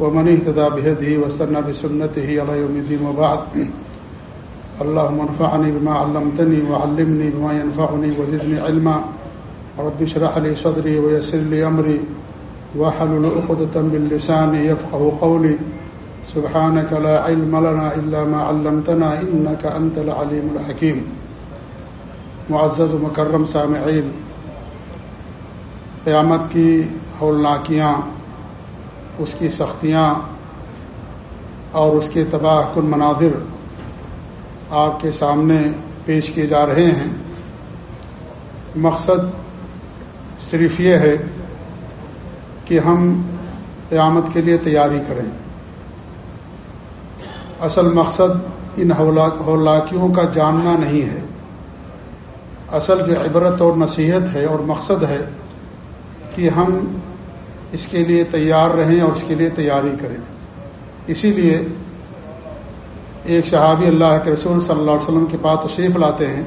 ومن اهتدى بهديه واستنى بسنته على يوم الدين وبعد. اللهم انفعني بما علمتني وعلمني بما ينفعني وزدني علما. رب اشرح لي صدري ويسر لي أمري. واحلل عقدة من لساني يفقه قولي. سبحانك لا علم لنا إلا ما علمتنا إنك أنت العليم الحكيم. معزز مکرم سامعین، قیامت کی ہولناکیاں اس کی سختیاں اور اس کے تباہ کن مناظر آپ کے سامنے پیش کیے جا رہے ہیں۔ مقصد صرف یہ ہے کہ ہم قیامت کے لیے تیاری کریں۔ اصل مقصد ان ہولاکیوں کا جاننا نہیں ہے۔ اصل جو عبرت اور نصیحت ہے اور مقصد ہے کہ ہم اس کے لیے تیار رہیں اور اس کے لیے تیاری کریں۔ اسی لیے ایک صحابی اللہ کے رسول صلی اللہ علیہ وسلم کے پاس تشریف لاتے ہیں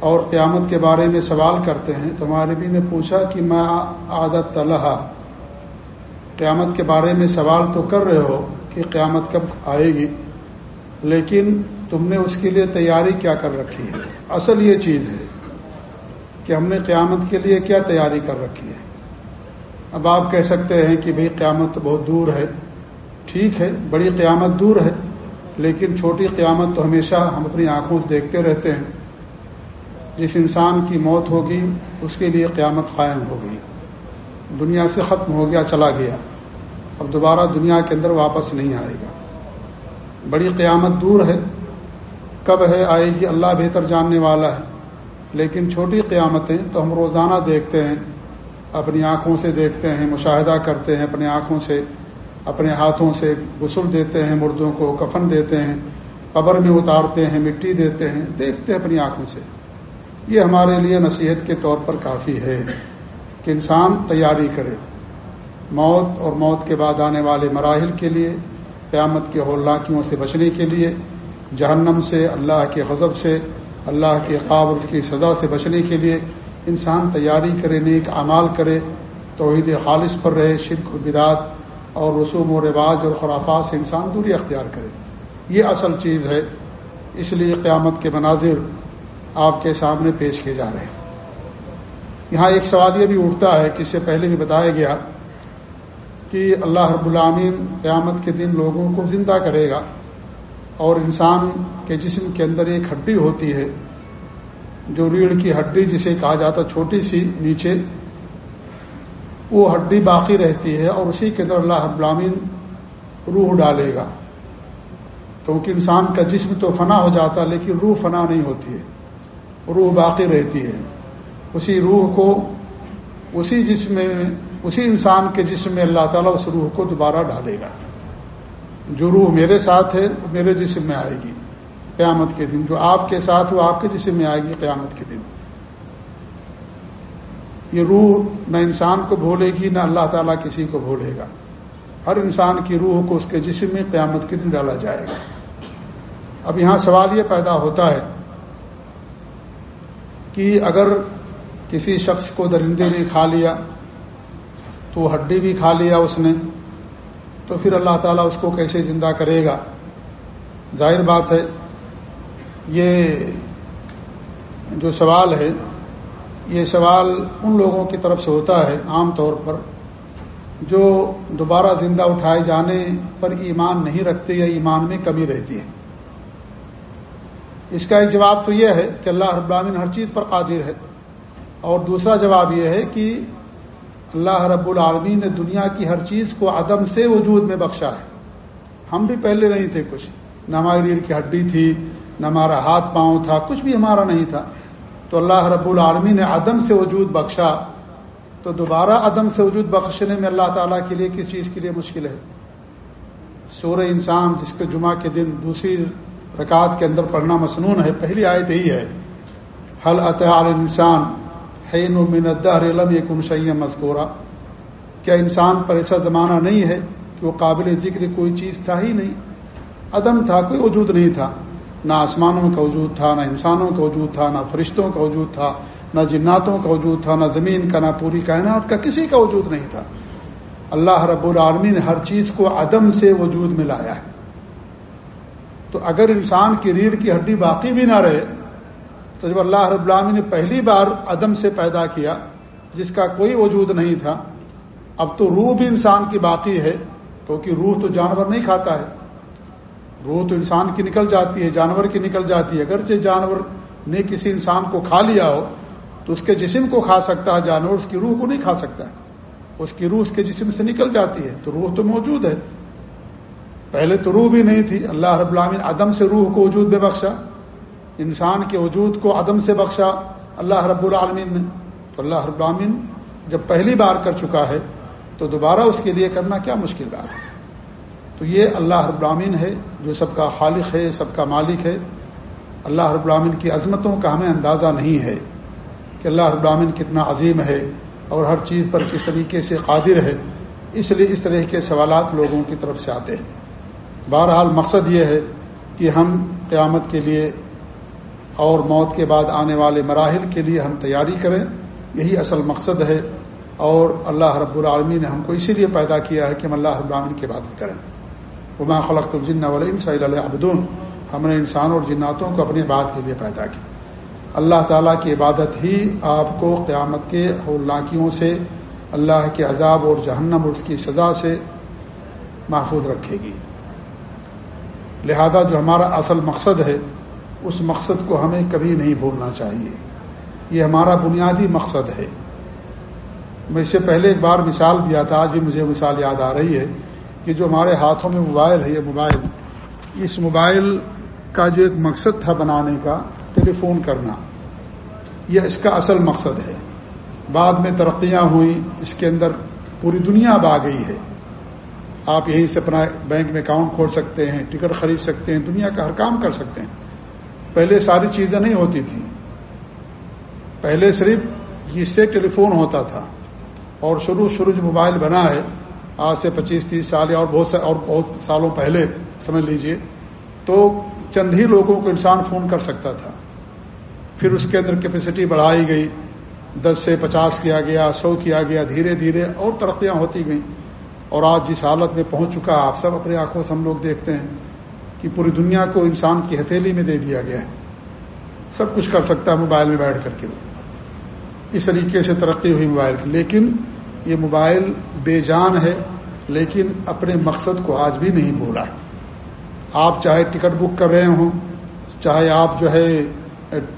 اور قیامت کے بارے میں سوال کرتے ہیں۔ تو ہمارے نے پوچھا کہ میں عادت طلحہ قیامت کے بارے میں سوال تو کر رہے ہو کہ قیامت کب آئے گی، لیکن تم نے اس کے لیے تیاری کیا کر رکھی ہے؟ اصل یہ چیز ہے کہ ہم نے قیامت کے لیے کیا تیاری کر رکھی ہے۔ اب آپ کہہ سکتے ہیں کہ بھئی قیامت تو بہت دور ہے۔ ٹھیک ہے، بڑی قیامت دور ہے، لیکن چھوٹی قیامت تو ہمیشہ ہم اپنی آنکھوں سے دیکھتے رہتے ہیں۔ جس انسان کی موت ہوگی، اس کے لیے قیامت قائم ہو گئی۔ دنیا سے ختم ہو گیا، چلا گیا۔ اب دوبارہ دنیا کے اندر واپس نہیں آئے گا۔ بڑی قیامت دور ہے۔ کب ہے، آئے گی، اللہ بہتر جاننے والا ہے۔ لیکن چھوٹی قیامتیں تو ہم روزانہ دیکھتے ہیں۔ اپنی آنکھوں سے دیکھتے ہیں، مشاہدہ کرتے ہیں، اپنی آنکھوں سے، اپنے ہاتھوں سے غسل دیتے ہیں، مردوں کو کفن دیتے ہیں، قبر میں اتارتے ہیں، مٹی دیتے ہیں، دیکھتے ہیں اپنی آنکھوں سے۔ یہ ہمارے لیے نصیحت کے طور پر کافی ہے کہ انسان تیاری کرے۔ موت اور موت کے بعد آنے والے مراحل کے لیے، قیامت کے ہولاکیوں سے بچنے کے لیے، جہنم سے، اللہ کے غضب سے، اللہ کے خواب اس کی سزا سے بچنے کے لیے انسان تیاری کرے، نیک اعمال کرے، توحید خالص پر رہے، شرک و بدعت اور رسوم و رواج اور خرافات سے انسان دوری اختیار کرے۔ یہ اصل چیز ہے۔ اس لیے قیامت کے مناظر آپ کے سامنے پیش کیے جا رہے ہیں۔ یہاں ایک سوال یہ بھی اٹھتا ہے کہ اس سے پہلے بھی بتایا گیا کہ اللہ رب العامین قیامت کے دن لوگوں کو زندہ کرے گا اور انسان کے جسم کے اندر ایک ہڈی ہوتی ہے۔ جو ریڑھ کی ہڈی جسے کہا جاتا چھوٹی سی نیچے، وہ ہڈی باقی رہتی ہے اور اسی کے اندر اللہ ابلامین روح ڈالے گا۔ کیونکہ انسان کا جسم تو فنا ہو جاتا لیکن روح فنا نہیں ہوتی ہے۔ روح باقی رہتی ہے۔ اسی روح کو، اسی جسم میں، اسی انسان کے جسم میں اللہ تعالیٰ اس روح کو دوبارہ ڈالے گا۔ جو روح میرے ساتھ ہے میرے جسم میں آئے گی۔ قیامت کے دن، جو آپ کے ساتھ وہ آپ کے جسم میں آئے گی قیامت کے دن۔ یہ روح نہ انسان کو بھولے گی، نہ اللہ تعالیٰ کسی کو بھولے گا۔ ہر انسان کی روح کو اس کے جسم میں قیامت کے دن ڈالا جائے گا۔ اب یہاں سوال یہ پیدا ہوتا ہے کہ اگر کسی شخص کو درندے نے کھا لیا، تو ہڈی بھی کھا لیا اس نے، تو پھر اللہ تعالیٰ اس کو کیسے زندہ کرے گا؟ ظاہر بات ہے یہ جو سوال ہے، یہ سوال ان لوگوں کی طرف سے ہوتا ہے عام طور پر جو دوبارہ زندہ اٹھائے جانے پر ایمان نہیں رکھتے یا ایمان میں کمی رہتی ہے۔ اس کا ایک جواب تو یہ ہے کہ اللہ رب العالمین ہر چیز پر قادر ہے۔ اور دوسرا جواب یہ ہے کہ اللہ رب العالمین نے دنیا کی ہر چیز کو عدم سے وجود میں بخشا ہے۔ ہم بھی پہلے نہیں تھے کچھ۔ نہ ہماری ریڑھ کی ہڈی تھی نہ ہمارا ہاتھ پاؤں تھا، کچھ بھی ہمارا نہیں تھا۔ تو اللہ رب العالمین نے عدم سے وجود بخشا۔ تو دوبارہ عدم سے وجود بخشنے میں اللہ تعالیٰ کے لیے کس چیز کے لیے مشکل ہے؟ سور انسان، جس کے جمعہ کے دن دوسری رکعت کے اندر پڑھنا مصنون ہے، پہلی آیت یہی ہے۔ حل اطحال انسان حین من الدہر علم کن شیم مذکورہ کیا انسان پر ایسا زمانہ نہیں ہے کہ وہ قابل ذکر کوئی چیز تھا ہی نہیں؟ عدم تھا، کوئی وجود نہیں تھا۔ نہ آسمانوں کا وجود تھا، نہ انسانوں کا وجود تھا، نہ فرشتوں کا وجود تھا، نہ جناتوں کا وجود تھا، نہ زمین کا، نہ پوری کائنات کا کسی کا وجود نہیں تھا۔ اللہ رب العالمی نے ہر چیز کو عدم سے وجود میں لایا ہے۔ تو اگر انسان کی ریڑھ کی ہڈی باقی بھی نہ رہے، تو جب اللہ رب العالمی نے پہلی بار عدم سے پیدا کیا، جس کا کوئی وجود نہیں تھا، اب تو روح بھی انسان کی باقی ہے، کیونکہ روح تو جانور نہیں کھاتا ہے۔ روح تو انسان کی نکل جاتی ہے، جانور کی نکل جاتی ہے۔ اگرچہ جانور نے کسی انسان کو کھا لیا ہو، تو اس کے جسم کو کھا سکتا ہے، جانور اس کی روح کو نہیں کھا سکتا ہے۔ اس کی روح اس کے جسم سے نکل جاتی ہے، تو روح تو موجود ہے۔ پہلے تو روح بھی نہیں تھی۔ اللہ رب العالمین عدم سے روح کو وجود میں بخشا، انسان کے وجود کو عدم سے بخشا۔ اللہ رب العالمین نے۔ تو اللہ رب العالمین جب پہلی بار کر چکا ہے، تو دوبارہ اس کے لیے کرنا کیا مشکل بات ہے؟ تو یہ اللہ رب العالمین ہے جو سب کا خالق ہے، سب کا مالک ہے۔ اللہ رب العالمین کی عظمتوں کا ہمیں اندازہ نہیں ہے کہ اللہ رب العالمین کتنا عظیم ہے اور ہر چیز پر کس طریقے سے قادر ہے۔ اس لیے اس طرح کے سوالات لوگوں کی طرف سے آتے ہیں۔ بہرحال مقصد یہ ہے کہ ہم قیامت کے لیے اور موت کے بعد آنے والے مراحل کے لیے ہم تیاری کریں۔ یہی اصل مقصد ہے اور اللہ رب العالمین نے ہم کو اسی لیے پیدا کیا ہے کہ ہم اللہ رب العالمین کی بات کریں۔ وما خلق الجن والن صلی اللہ ہم نے انسانوں اور جناتوں کو اپنی بات کے لیے پیدا کیا اللہ تعالیٰ کی عبادت ہی آپ کو قیامت کے ہولناکیوں سے، اللہ کے عذاب اور جہنم اور اس کی سزا سے محفوظ رکھے گی۔ لہذا جو ہمارا اصل مقصد ہے، اس مقصد کو ہمیں کبھی نہیں بھولنا چاہیے۔ یہ ہمارا بنیادی مقصد ہے۔ میں اس سے پہلے ایک بار مثال دیا تھا، آج بھی مجھے مثال یاد آ رہی ہے۔ کہ جو ہمارے ہاتھوں میں موبائل ہے، یہ موبائل، اس موبائل کا جو ایک مقصد تھا بنانے کا ٹیلی فون کرنا، یہ اس کا اصل مقصد ہے۔ بعد میں ترقیاں ہوئیں، اس کے اندر پوری دنیا اب آ گئی ہے۔ آپ یہیں سے اپنا بینک میں اکاؤنٹ کھول سکتے ہیں، ٹکٹ خرید سکتے ہیں، دنیا کا ہر کام کر سکتے ہیں۔ پہلے ساری چیزیں نہیں ہوتی تھیں پہلے صرف اس سے ٹیلی فون ہوتا تھا اور شروع شروع جو موبائل بنا ہے آج سے پچیس، تیس سال یا اور بہت اور بہت سالوں پہلے، سمجھ لیجیے، تو چند ہی لوگوں کو انسان فون کر سکتا تھا۔ پھر اس کے اندر کیپیسٹی بڑھائی گئی۔ دس سے پچاس کیا گیا، سو کیا گیا، دھیرے دھیرے اور ترقیاں ہوتی گئیں۔ اور آج جس حالت میں پہنچ چکا، آپ سب اپنی آنکھوں سے ہم لوگ دیکھتے ہیں کہ پوری دنیا کو انسان کی ہتھیلی میں دے دیا گیا ہے۔ سب کچھ کر سکتا ہے موبائل میں بیٹھ کر کے۔ اس طریقے سے ترقی ہوئی موبائل کی۔ لیکن یہ موبائل بے جان ہے، لیکن اپنے مقصد کو آج بھی نہیں بولا ہے۔ آپ چاہے ٹکٹ بک کر رہے ہوں، چاہے آپ جو ہے،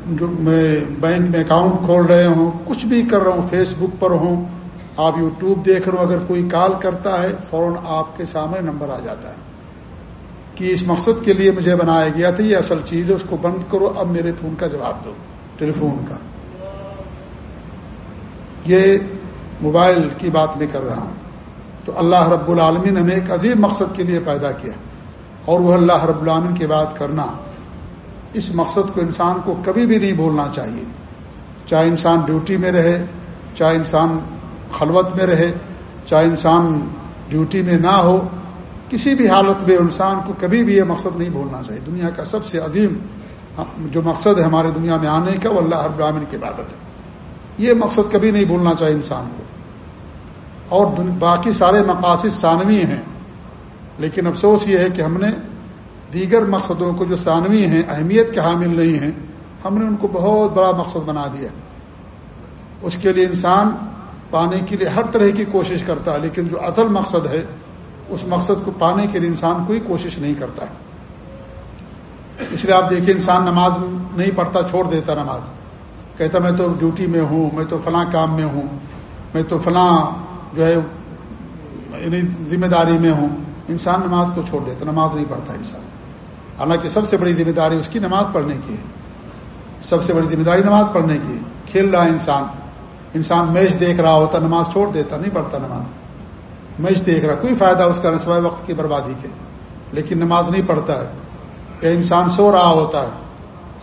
جو میں بینک میں اکاؤنٹ کھول رہے ہوں، کچھ بھی کر رہا ہوں، فیس بک پر ہوں، آپ یوٹیوب دیکھ رہے ہوں، اگر کوئی کال کرتا ہے، فوراً آپ کے سامنے نمبر آ جاتا ہے۔ کہ اس مقصد کے لیے مجھے بنایا گیا تھا، یہ اصل چیز ہے، اس کو بند کرو، اب میرے فون کا جواب دو، ٹیلی فون کا۔ یہ موبائل کی بات میں کر رہا ہوں۔ تو اللہ رب العالمین نے ہمیں ایک عظیم مقصد کے لیے پیدا کیا۔ اور وہ اللہ رب العالمین کی بات کرنا۔ اس مقصد کو انسان کو کبھی بھی نہیں بولنا چاہیے۔ چاہے انسان ڈیوٹی میں رہے، چاہے انسان خلوت میں رہے، چاہے انسان ڈیوٹی میں نہ ہو، کسی بھی حالت میں انسان کو کبھی بھی یہ مقصد نہیں بولنا چاہیے۔ دنیا کا سب سے عظیم جو مقصد ہے ہمارے دنیا میں آنے کا، وہ اللہ رب العالمین کی عبادت ہے۔ یہ مقصد کبھی نہیں بھولنا چاہیے انسان کو۔ اور باقی سارے مقاصد ثانوی ہیں۔ لیکن افسوس یہ ہے کہ ہم نے دیگر مقصدوں کو جو ثانوی ہیں، اہمیت کے حامل نہیں ہیں، ہم نے ان کو بہت بڑا مقصد بنا دیا۔ اس کے لیے انسان پانے کے لیے ہر طرح کی کوشش کرتا ہے، لیکن جو اصل مقصد ہے، اس مقصد کو پانے کے لیے انسان کوئی کوشش نہیں کرتا۔ اس لیے آپ دیکھیں، انسان نماز نہیں پڑھتا، چھوڑ دیتا نماز۔ کہتا میں تو ڈیوٹی میں ہوں، میں تو فلاں کام میں ہوں، میں تو فلاں جو ہے یعنی ذمہ داری میں ہوں۔ انسان نماز کو چھوڑ دیتا، نماز نہیں پڑھتا انسان۔ حالانکہ سب سے بڑی ذمہ داری اس کی نماز پڑھنے کی ہے۔ سب سے بڑی ذمہ داری نماز پڑھنے کی ہے۔ کھیل رہا ہے انسان انسان میچ دیکھ رہا ہوتا، نماز چھوڑ دیتا، نہیں پڑھتا نماز۔ میچ دیکھ رہا، کوئی فائدہ اس کا نسبہ وقت کی بربادی کے۔ لیکن نماز نہیں پڑھتا ہے۔ یا انسان سو رہا ہوتا ہے۔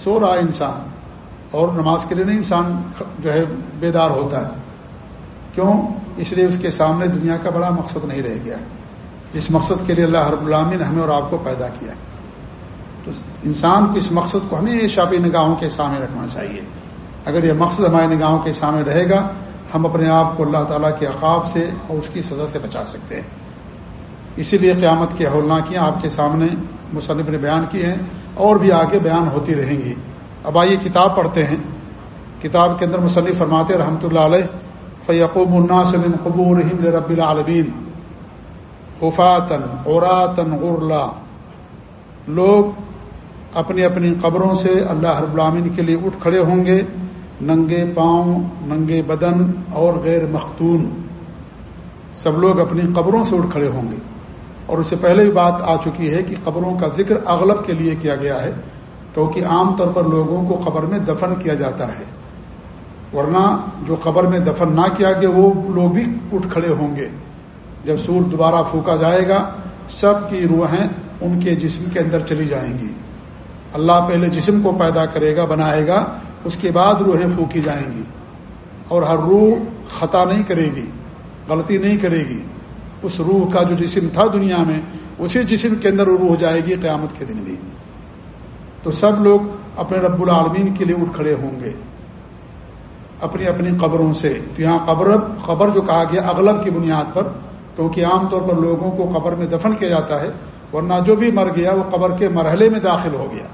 سو رہا انسان۔ اور نماز کے لیے نہیں، انسان جو ہے، بیدار ہوتا ہے۔ کیوں؟ اس لیے اس کے سامنے دنیا کا بڑا مقصد نہیں رہ گیا۔ جس مقصد کے لیے اللہ رب العامی نے ہمیں اور آپ کو پیدا کیا۔ تو انسان کو اس مقصد کو ہمیشہ اپنی نگاہوں کے سامنے رکھنا چاہیے۔ اگر یہ مقصد ہماری نگاہوں کے سامنے رہے گا، ہم اپنے آپ کو اللہ تعالیٰ کے عقاب سے اور اس کی سزا سے بچا سکتے ہیں۔ اسی لیے قیامت کی ہولناکیاں آپ کے سامنے مصنف نے بیان کی ہیں اور بھی آگے بیان ہوتی رہیں گی۔ اب آئیے کتاب پڑھتے ہیں۔ کتاب کے اندر مصنف فرماتے رحمۃ اللہ علیہ فیقوب الناس من قبورہم رب العالمین حفاتن عوراتن غرلا لوگ اپنی اپنی قبروں سے اللہ رب العالمین کے لیے اٹھ کھڑے ہوں گے۔ ننگے پاؤں، ننگے بدن اور غیر مختون۔ سب لوگ اپنی قبروں سے اٹھ کھڑے ہوں گے۔ اور اس سے پہلے بھی بات آ چکی ہے کہ قبروں کا ذکر اغلب کے لیے کیا گیا ہے، کیونکہ عام طور پر لوگوں کو قبر میں دفن کیا جاتا ہے۔ ورنہ جو قبر میں دفن نہ کیا گیا، وہ لوگ بھی اٹھ کھڑے ہوں گے۔ جب سور دوبارہ پھونکا جائے گا، سب کی روحیں ان کے جسم کے اندر چلی جائیں گی۔ اللہ پہلے جسم کو پیدا کرے گا، بنائے گا، اس کے بعد روحیں پھونکی جائیں گی۔ اور ہر روح خطا نہیں کرے گی، غلطی نہیں کرے گی۔ اس روح کا جو جسم تھا دنیا میں، اسی جسم کے اندر روح جائے گی قیامت کے دن بھی۔ تو سب لوگ اپنے رب العالمین کے لیے اٹھ کھڑے ہوں گے۔ اپنی اپنی قبروں سے۔ تو یہاں قبر قبر جو کہا گیا اغلب کی بنیاد پر، کیونکہ عام طور پر لوگوں کو قبر میں دفن کیا جاتا ہے، ورنہ جو بھی مر گیا، وہ قبر کے مرحلے میں داخل ہو گیا۔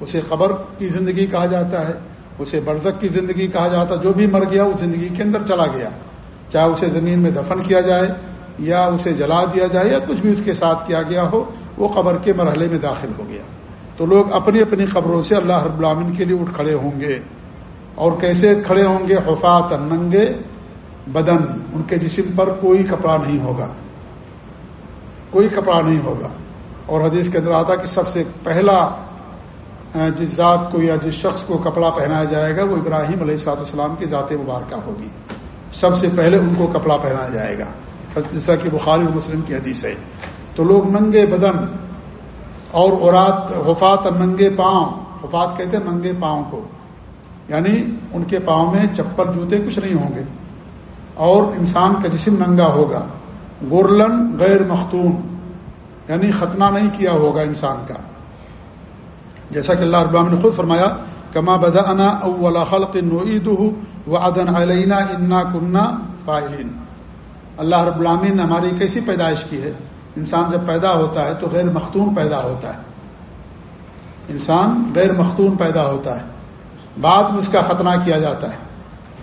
اسے قبر کی زندگی کہا جاتا ہے، اسے برزک کی زندگی کہا جاتا ہے جو بھی مر گیا اس زندگی کے اندر چلا گیا۔ چاہے اسے زمین میں دفن کیا جائے، یا اسے جلا دیا جائے، یا کچھ بھی اس کے ساتھ کیا گیا ہو، وہ قبر کے مرحلے میں داخل ہو گیا۔ تو لوگ اپنی اپنی قبروں سے اللہ رب العامن کے لیے اٹھ کھڑے ہوں گے۔ اور کیسے کھڑے ہوں گے؟ حفاظ ننگے بدن، ان کے جسم پر کوئی کپڑا نہیں ہوگا۔ کوئی کپڑا نہیں ہوگا۔ اور حدیث کے اندر آتا کہ سب سے پہلا جس ذات کو یا جس شخص کو کپڑا پہنایا جائے گا، وہ ابراہیم علیہ السلاط السلام کی ذات مبارکہ ہوگی۔ سب سے پہلے ان کو کپڑا پہنایا جائے گا۔ جیسا کہ بخاری مسلم کی حدیث ہے۔ تو لوگ ننگے بدن اور اورات حفات ننگے پاؤں حفات کہتے ہیں ننگے پاؤں کو۔ یعنی ان کے پاؤں میں چپل جوتے کچھ نہیں ہوں گے۔ اور انسان کا جسم ننگا ہوگا۔ گرلن غیر مختون۔ یعنی ختنہ نہیں کیا ہوگا انسان کا۔ جیسا کہ اللہ ابام نے خود فرمایا، کما بدا انا اول خلق نعید و ادن علینا انا کنہ فائلین۔ اللہ رب العامین نے ہماری کیسی پیدائش کی ہے؟ انسان جب پیدا ہوتا ہے تو غیر مختون پیدا ہوتا ہے۔ انسان غیر مختون پیدا ہوتا ہے۔ بعد میں اس کا ختنہ کیا جاتا ہے۔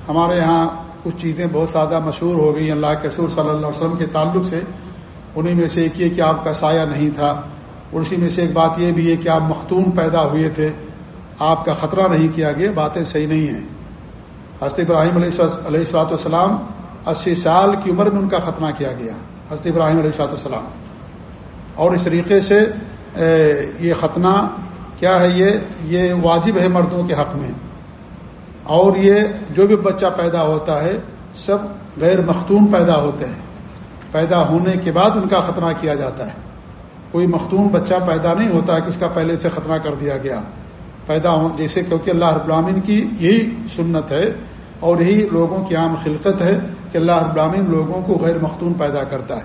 ہمارے یہاں کچھ چیزیں بہت زیادہ مشہور ہو گئی اللہ کے رسول صلی اللہ علیہ وسلم کے تعلق سے انہیں میں سے ایک یہ کہ آپ کا سایہ نہیں تھا۔ اور اسی میں سے ایک بات یہ بھی ہے کہ آپ مختون پیدا ہوئے تھے۔ آپ کا خطرہ نہیں کیا گیا، باتیں صحیح نہیں ہیں۔ حضرت ابراہیم علیہ علیہ السلاۃ والسلام اسی سال کی عمر میں ان کا ختنہ کیا گیا۔ حضرت ابراہیم علیہ السلاۃ والسلام۔ اور اس طریقے سے یہ ختنہ کیا ہے؟ یہ یہ واجب ہے مردوں کے حق میں۔ اور یہ جو بھی بچہ پیدا ہوتا ہے، سب غیر مختون پیدا ہوتے ہیں۔ پیدا ہونے کے بعد ان کا خطرہ کیا جاتا ہے۔ کوئی مختون بچہ پیدا نہیں ہوتا ہے کہ اس کا پہلے سے خطرہ کر دیا گیا۔ پیدا ہو، جیسے کیونکہ اللہ رب العامن کی یہی سنت ہے اور یہی لوگوں کی عام خلقت ہے کہ اللہ رب العامن لوگوں کو غیر مختون پیدا کرتا ہے۔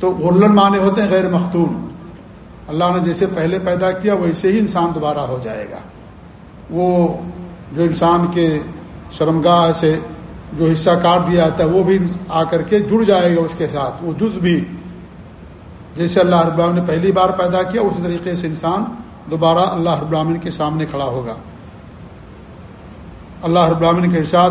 تو غلن معنی ہوتے ہیں غیر مختون۔ اللہ نے جیسے پہلے پیدا کیا، ویسے ہی انسان دوبارہ ہو جائے گا۔ وہ جو انسان کے شرمگاہ سے جو حصہ کاٹ دیا جاتا ہے، وہ بھی آ کر کے جڑ جائے گا اس کے ساتھ۔ وہ جز بھی۔ جیسے اللہ رب العالمین نے پہلی بار پیدا کیا، اسی طریقے سے انسان دوبارہ اللہ رب العالمین کے سامنے کھڑا ہوگا۔ اللہ رب العالمین کے ارشاد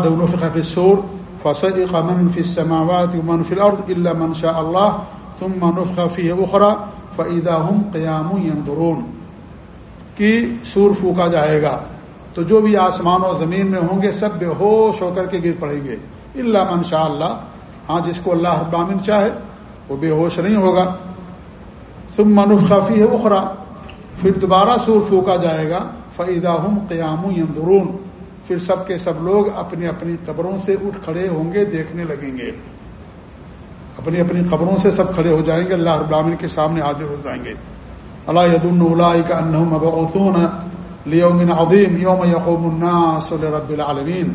فی سور فص امن فی سماوات امن فی الارض اللہ منشا اللہ تم منف فی اخرا فعیدہ ہم قیام یندرون کی سور پھونکا جائے گا۔ تو جو بھی آسمان و زمین میں ہوں گے سب بے ہوش ہو کر کے گر پڑیں گے۔ اللہ من شاء اللہ ہاں جس کو اللہ ابامن چاہے، وہ بے ہوش نہیں ہوگا۔ تم منف کافی ہے اخرا پھر دوبارہ سور پھونکا جائے گا۔ فعیدہ ہم قیام یندرون پھر سب کے سب لوگ اپنی اپنی قبروں سے اٹھ کھڑے ہوں گے، دیکھنے لگیں گے۔ اپنی اپنی قبروں سے سب کھڑے ہو جائیں گے، اللہ رب العالمین کے سامنے حاضر ہو جائیں گے۔ اللہ ید اللہ کا انہوں لیومن عظیم یوم یقوم الناس رب العالمین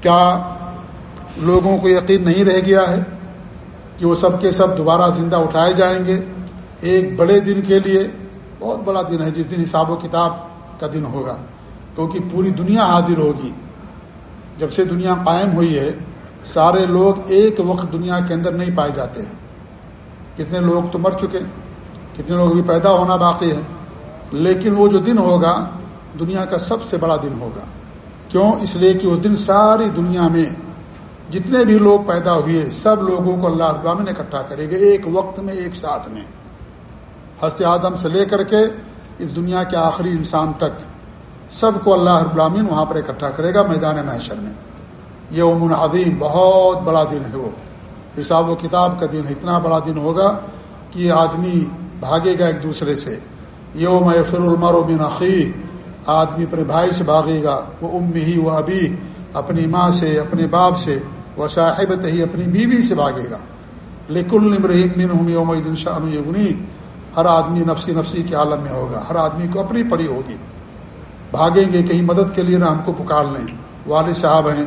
کیا لوگوں کو یقین نہیں رہ گیا ہے کہ وہ سب کے سب دوبارہ زندہ اٹھائے جائیں گے؟ ایک بڑے دن کے لیے، بہت بڑا دن ہے، جس دن حساب و کتاب کا دن ہوگا، کیونکہ پوری دنیا حاضر ہوگی۔ جب سے دنیا قائم ہوئی ہے، سارے لوگ ایک وقت دنیا کے اندر نہیں پائے جاتے۔ کتنے لوگ تو مر چکے، کتنے لوگ بھی پیدا ہونا باقی ہے۔ لیکن وہ جو دن ہوگا دنیا کا سب سے بڑا دن ہوگا۔ کیوں؟ اس لیے کہ اس دن ساری دنیا میں جتنے بھی لوگ پیدا ہوئے، سب لوگوں کو اللہ ابراہین نے اکٹھا کرے گا، ایک وقت میں، ایک ساتھ میں۔ ہست آدم سے لے کر کے اس دنیا کے آخری انسان تک سب کو اللہ ابراہین وہاں پر اکٹھا کرے گا میدان محشر میں۔ یہ امن عظیم، بہت بڑا دن ہے وہ۔ حساب و کتاب کا دن ہے، اتنا بڑا دن ہوگا کہ یہ آدمی بھاگے گا ایک دوسرے سے۔ یوم فر المر و بنقی آدمی اپنے بھائی سے بھاگے گا، وہ ام ہی، وہ ابھی اپنی ماں سے، اپنے باپ سے، وہ صاحبت ہی اپنی بیوی سے بھاگے گا۔ لیکن بن یوم دن شاہ ہر آدمی نفسی نفسی کے عالم میں ہوگا، ہر آدمی کو اپنی پڑی ہوگی۔ بھاگیں گے کہیں مدد کے لیے نہ ہم کو پکار لیں۔ والد صاحب ہیں،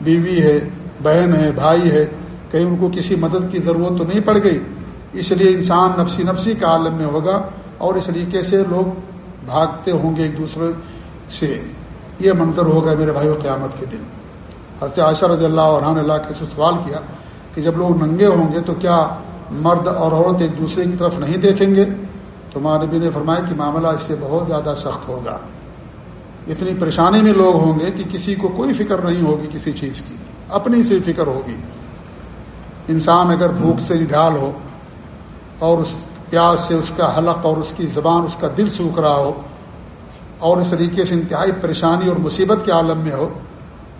بیوی ہے، بہن ہے، بھائی ہے، کہیں ان کو کسی مدد کی ضرورت تو نہیں پڑ گئی۔ اس لیے انسان نفسی نفسی کے عالم میں ہوگا۔ اور اس طریقے سے لوگ بھاگتے ہوں گے ایک دوسرے سے۔ یہ منظر ہوگا میرے بھائیوں قیامت کے دن۔ حضرت عائشہ رضی اللہ عنہ نے اللہ کے سوال کیا کہ جب لوگ ننگے ہوں گے تو کیا مرد اور عورت ایک دوسرے کی طرف نہیں دیکھیں گے؟ تو ماں نبی نے فرمایا کہ معاملہ اس سے بہت زیادہ سخت ہوگا۔ اتنی پریشانی میں لوگ ہوں گے کہ کسی کو کوئی فکر نہیں ہوگی کسی چیز کی۔ اپنی سی فکر ہوگی۔ انسان اگر بھوک سے ڈھال ہو اور اس پیاس سے اس کا حلق اور اس کی زبان اس کا دل سوکھ رہا ہو اور اس طریقے سے انتہائی پریشانی اور مصیبت کے عالم میں ہو،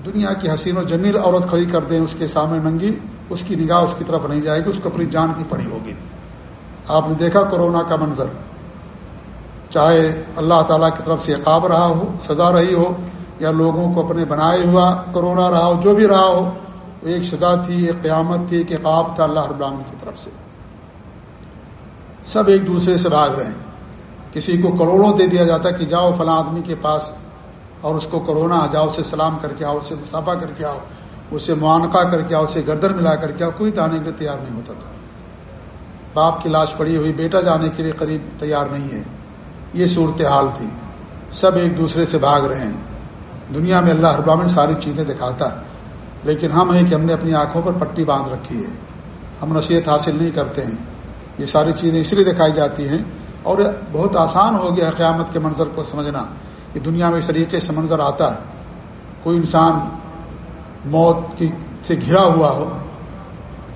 دنیا کی حسین و جمیل عورت کھڑی کر دیں، اس کے سامنے ننگی، اس کی نگاہ اس کی طرف نہیں جائے گی، اس کو اپنی جان کی پڑی ہوگی۔ آپ نے دیکھا کورونا کا منظر؟ چاہے اللہ تعالیٰ کی طرف سے عقاب رہا ہو، سزا رہی ہو، یا لوگوں کو اپنے بنائے ہوا کرونا رہا ہو، جو بھی رہا ہو، ایک سزا تھی، ایک قیامت تھی، ایک عقاب تھا اللہ ابراہم کی طرف سے۔ سب ایک دوسرے سے بھاگ رہے ہیں کسی کو کروڑوں دے دیا جاتا ہے کہ جاؤ فلاں آدمی کے پاس اور اس کو کرونا، جاؤ اسے سلام کر کے آؤ، اسے مسافہ کر کے آؤ، اسے معانقہ کر کے آؤ، اسے گردر ملا کر کے آؤ، کوئی جانے کے لیے تیار نہیں ہوتا تھا۔ باپ کی لاش پڑی ہوئی، بیٹا جانے کے لیے قریب تیار نہیں ہے۔ یہ صورتحال تھی۔ سب ایک دوسرے سے بھاگ رہے ہیں۔ دنیا میں اللہ ابامن ساری چیزیں دکھاتا ہے۔ لیکن ہم ہیں کہ ہم نے اپنی آنکھوں پر پٹی باندھ رکھی ہے۔ ہم نصیحت حاصل نہیں کرتے ہیں۔ یہ ساری چیزیں اس لیے دکھائی جاتی ہیں اور بہت آسان ہو گیا قیامت کے منظر کو سمجھنا کہ دنیا میں اس طریقے سے منظر آتا ہے۔ کوئی انسان موت کی سے گھرا ہوا ہو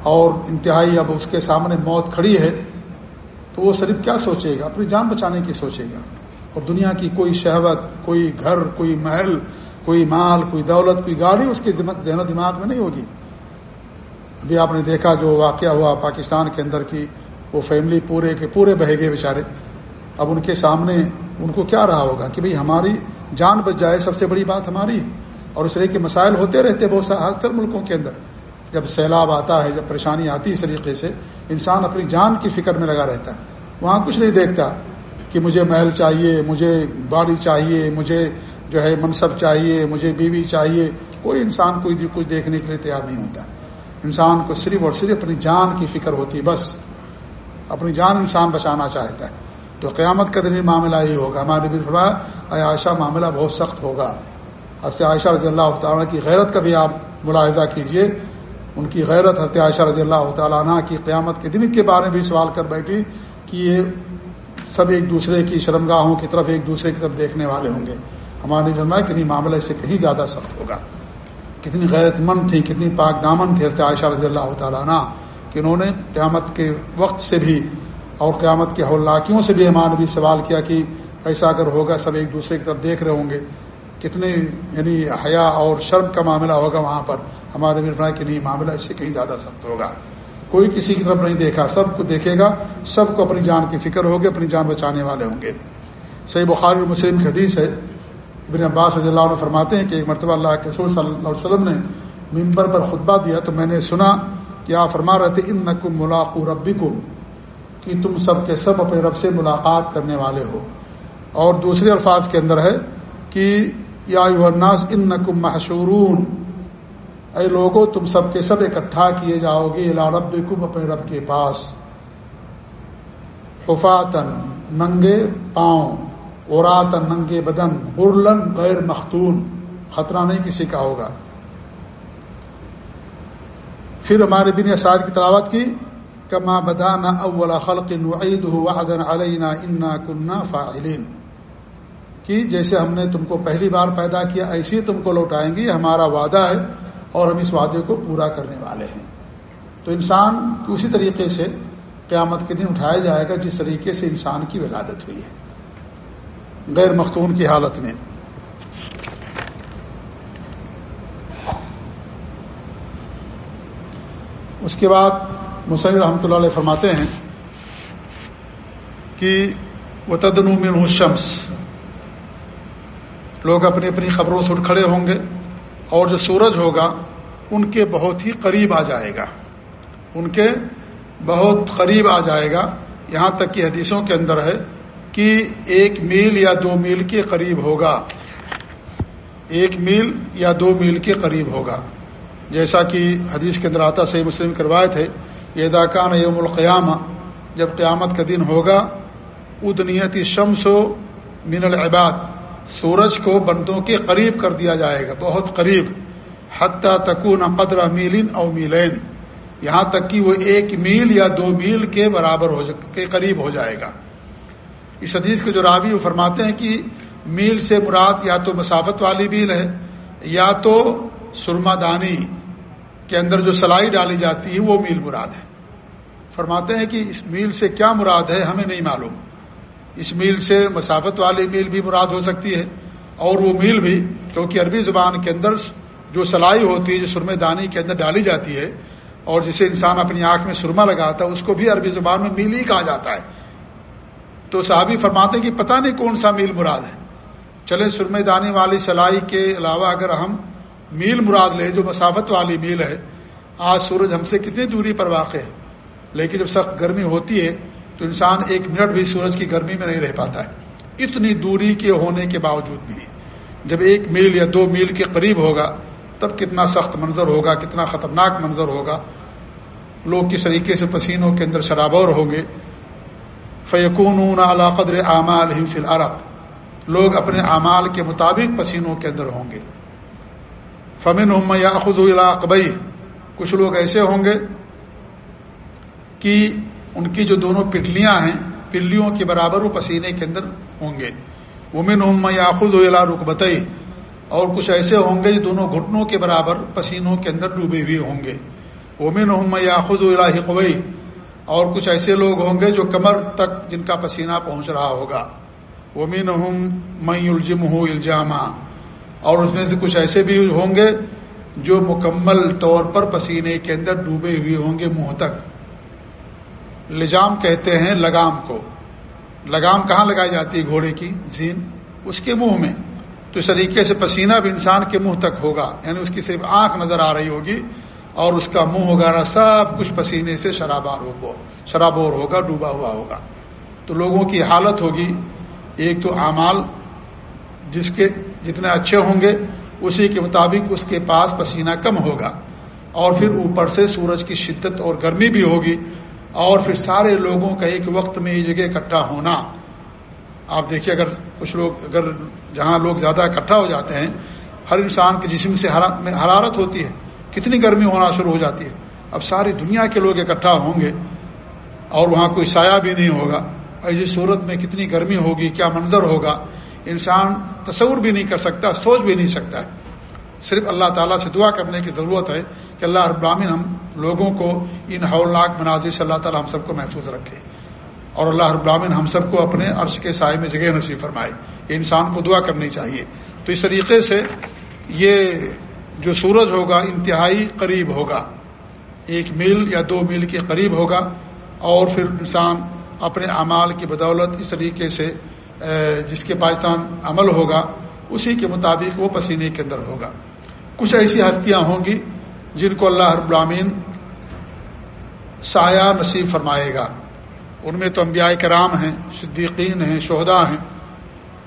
اور انتہائی اب اس کے سامنے موت کھڑی ہے تو وہ صرف کیا سوچے گا؟ اپنی جان بچانے کی سوچے گا۔ اور دنیا کی کوئی شہوت، کوئی گھر، کوئی محل، کوئی مال، کوئی دولت، کوئی گاڑی اس کے ذہن و دماغ میں نہیں ہوگی۔ ابھی آپ نے دیکھا جو واقعہ ہوا پاکستان کے اندر کی وہ فیملی پورے کے پورے بہے گئے بیچارے۔ اب ان کے سامنے ان کو کیا رہا ہوگا کہ بھئی ہماری جان بچ جائے سب سے بڑی بات ہماری۔ اور اس طرح کے مسائل ہوتے رہتے بہت سارے اکثر ملکوں کے اندر۔ جب سیلاب آتا ہے، جب پریشانی آتی ہے اس طریقے سے، انسان اپنی جان کی فکر میں لگا رہتا ہے۔ وہاں کچھ نہیں دیکھتا کہ مجھے محل چاہیے، مجھے باڑی چاہیے، مجھے جو ہے منصب چاہیے، مجھے بیوی چاہیے۔ کوئی انسان کوئی کچھ دیکھنے کے لیے تیار نہیں ہوتا۔ انسان کو صرف اور صرف اپنی جان کی فکر ہوتی بس۔ اپنی جان انسان بچانا چاہتا ہے۔ تو قیامت کا دن معاملہ ہی ہوگا۔ ہمارے بھی فرمایا عائشہ، معاملہ بہت سخت ہوگا۔ حضرت عائشہ رضی اللہ تعالیٰ کی غیرت کا بھی آپ ملاحظہ کیجیے۔ ان کی غیرت حضرت عائشہ رضی اللہ تعالیٰ عنہ کی قیامت کے دن کے بارے میں بھی سوال کر بیٹھی کہ یہ سب ایک دوسرے کی شرمگاہوں کی طرف ایک دوسرے کی طرف دیکھنے والے ہوں گے۔ ہمارے فرمایا کہ نہیں معاملہ اس سے کہیں زیادہ سخت ہوگا۔ کتنی غیرت مند تھی، کتنی پاک دامن تھی حضرت عائشہ رضی اللہ تعالیٰ عنہ۔ کہ انہوں نے قیامت کے وقت سے بھی اور قیامت کے حولاکیوں سے بھی ہمارے بھی سوال کیا کہ ایسا اگر ہوگا سب ایک دوسرے کی طرف دیکھ رہے ہوں گے، کتنے یعنی حیا اور شرم کا معاملہ ہوگا وہاں پر۔ ہمارے بھی فرمایا کہ نہیں، معاملہ اس سے کہیں زیادہ سخت ہوگا۔ کوئی کسی کی طرف نہیں دیکھا، سب کو دیکھے گا، سب کو اپنی جان کی فکر ہوگی، اپنی جان بچانے والے ہوں گے۔ صحیح بخاری مسلم کی حدیث ہے، ابن عباس رضی اللہ عنہ فرماتے ہیں کہ ایک مرتبہ اللہ کے رسول صلی اللہ علیہ وسلم نے ممبر پر خطبہ دیا تو میں نے سنا کیا فرما رہے تھے ان نقم ملاقو ربی کہ تم سب کے سب اپنے رب سے ملاقات کرنے والے ہو۔ اور دوسرے الفاظ کے اندر ہے کہ، یا الناس ان نقم محشورون، اے لوگوں تم سب کے سب اکٹھا کیے جاؤ گے الا رب اپنے رب کے پاس۔ حفاتن ننگے پاؤں اوراتن ننگے بدن برلن غیر مختون، خطرہ نہیں کسی کا ہوگا۔ پھر ہمارے بن اسعد کی تلاوت کی، کما بدانا اول خلق وعید وعدن علینا انا کننا فاعلین۔ کہ جیسے ہم نے تم کو پہلی بار پیدا کیا، ایسے ہی تم کو لوٹائیں گے ہمارا وعدہ ہے اور ہم اس وعدے کو پورا کرنے والے ہیں۔ تو انسان اسی طریقے سے قیامت کے دن اٹھایا جائے گا، جس طریقے سے انسان کی ولادت ہوئی ہے۔ غیر مختون کی حالت میں۔ اس کے بعد مصنف رحمۃ اللہ علیہ فرماتے ہیں کہ وہ تدن شمس لوگ اپنی اپنی خبروں سے اٹھ کھڑے ہوں گے اور جو سورج ہوگا، ان کے بہت ہی قریب آ جائے گا۔ ان کے بہت قریب آ جائے گا۔ یہاں تک کہ حدیثوں کے اندر ہے کہ ایک میل یا دو میل کے قریب ہوگا۔ ایک میل یا دو میل کے قریب ہوگا۔ جیسا کہ حدیث کے اندر آتا صحیح مسلم کروائے تھے یہ داکان یوم القیامہ، جب قیامت کا دن ہوگا ادنیتی شمس و من العباد، سورج کو بندوں کے قریب کر دیا جائے گا، بہت قریب، حتیٰ تکون قدر میلن او میلین۔ یہاں تک کہ وہ ایک میل یا دو میل کے برابر ہو کے قریب ہو جائے گا۔ اس حدیث کے جو راوی وہ فرماتے ہیں کہ میل سے مراد یا تو مسافت والی میل ہے، یا تو سرما دانی کے اندر جو سلائی ڈالی جاتی ہے وہ میل مراد ہے۔ فرماتے ہیں کہ اس میل سے کیا مراد ہے ہمیں نہیں معلوم۔ اس میل سے مسافت والی میل بھی مراد ہو سکتی ہے اور وہ میل بھی کیونکہ عربی زبان کے اندر جو سلائی ہوتی ہے، جو سرمے دانی کے اندر ڈالی جاتی ہے اور جسے انسان اپنی آنکھ میں سرما لگاتا ہے، اس کو بھی عربی زبان میں میل ہی کہا جاتا ہے۔ تو صحابی فرماتے ہیں کہ پتہ نہیں کون سا میل مراد ہے۔ چلے سرمے دانی والی سلائی کے علاوہ اگر ہم میل مراد لے، جو مسافت والی میل ہے، آج سورج ہم سے کتنی دوری پر واقع ہے؟ لیکن جب سخت گرمی ہوتی ہے، تو انسان ایک منٹ بھی سورج کی گرمی میں نہیں رہ پاتا ہے۔ اتنی دوری کے ہونے کے باوجود بھی، جب ایک میل یا دو میل کے قریب ہوگا، تب کتنا سخت منظر ہوگا، کتنا خطرناک منظر ہوگا۔ لوگ کس طریقے سے پسینوں کے اندر شرابور ہوں گے؟ فیقون قدر اعمال ہی فی العرب لوگ اپنے اعمال کے مطابق پسینوں کے اندر ہوں گے۔ فمن یا خود اقبئی کچھ لوگ ایسے ہوں گے کہ ان کی جو دونوں پٹلیاں ہیں پلیوں کے برابر وہ پسینے کے اندر ہوں گے۔ ومن ام یا خود رکبتئی اور کچھ ایسے ہوں گے جو دونوں گھٹنوں کے برابر پسینوں کے اندر ڈوبے ہوئے ہوں گے۔ ومن ام یا خود قبئی اور کچھ ایسے لوگ ہوں گے جو کمر تک جن کا پسینہ پہنچ رہا ہوگا۔ ومن ہم مئی الجم ہوں الجامہ اور اس میں سے کچھ ایسے بھی ہوں گے جو مکمل طور پر پسینے کے اندر ڈوبے ہوئے ہوں گے منہ تک۔ لجام کہتے ہیں لگام کو۔ لگام کہاں لگائی جاتی ہے گھوڑے کی؟ زین۔ اس کے منہ میں۔ تو اس طریقے سے پسینہ بھی انسان کے منہ تک ہوگا یعنی اس کی صرف آنکھ نظر آ رہی ہوگی اور اس کا منہ وغیرہ سب کچھ پسینے سے شرابار ہوگا، شرابور ہوگا، ڈوبا ہوا ہوگا۔ تو لوگوں کی حالت ہوگی، ایک تو اعمال جس کے جتنے اچھے ہوں گے، اسی کے مطابق اس کے پاس پسینہ کم ہوگا۔ اور پھر اوپر سے سورج کی شدت اور گرمی بھی ہوگی۔ اور پھر سارے لوگوں کا ایک وقت میں یہ جگہ اکٹھا ہونا۔ آپ دیکھیے، اگر کچھ لوگ، اگر جہاں لوگ زیادہ اکٹھا ہو جاتے ہیں، ہر انسان کے جسم سے حرارت ہوتی ہے۔ کتنی گرمی ہونا شروع ہو جاتی ہے۔ اب ساری دنیا کے لوگ اکٹھا ہوں گے اور وہاں کوئی سایہ بھی نہیں ہوگا۔ ایسی صورت میں کتنی گرمی ہوگی، کیا منظر ہوگا؟ انسان تصور بھی نہیں کر سکتا، سوچ بھی نہیں سکتا ہے۔ صرف اللہ تعالیٰ سے دعا کرنے کی ضرورت ہے کہ اللہ ابراہین ہم لوگوں کو ان ہولناک مناظر سے اللہ تعالیٰ ہم سب کو محفوظ رکھے۔ اور اللہ ابراہین ہم سب کو اپنے عرش کے سائے میں جگہ نصیب فرمائے۔ یہ انسان کو دعا کرنی چاہیے۔ تو اس طریقے سے یہ جو سورج ہوگا انتہائی قریب ہوگا۔ ایک میل یا دو میل کے قریب ہوگا۔ اور پھر انسان اپنے اعمال کی بدولت اس طریقے سے جس کے پاکستان عمل ہوگا، اسی کے مطابق وہ پسینے کے اندر ہوگا۔ کچھ ایسی ہستیاں ہوں گی جن کو اللہ رب العامین سایہ نصیب فرمائے گا۔ ان میں تو انبیاء کرام ہیں، صدیقین ہیں شہدا ہیں۔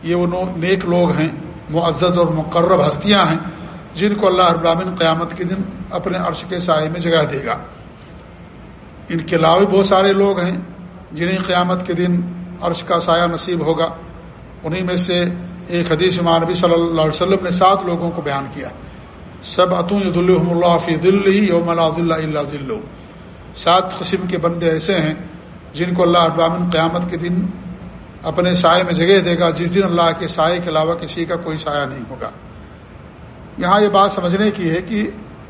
یہ وہ نیک لوگ ہیں معزد اور مقرب ہستیاں ہیں، جن کو اللہ ابراہین قیامت کے دن اپنے عرش کے سائے میں جگہ دے گا۔ ان کے علاوہ بہت سارے لوگ ہیں، جنہیں قیامت کے دن عرش کا سایہ نصیب ہوگا۔ انہیں میں سے ایک حدیث مانبی صلی اللہ علیہ وسلم نے سات لوگوں کو بیان کیا۔ سب اتون اللہ فی دل یوم اللہ اللہ ذلو سات قسم کے بندے ایسے ہیں جن کو اللہ ابامن قیامت کے دن اپنے سائے میں جگہ دے گا، جس دن اللہ کے سائے کے علاوہ کسی کا کوئی سایہ نہیں ہوگا۔ یہاں یہ بات سمجھنے کی ہے کہ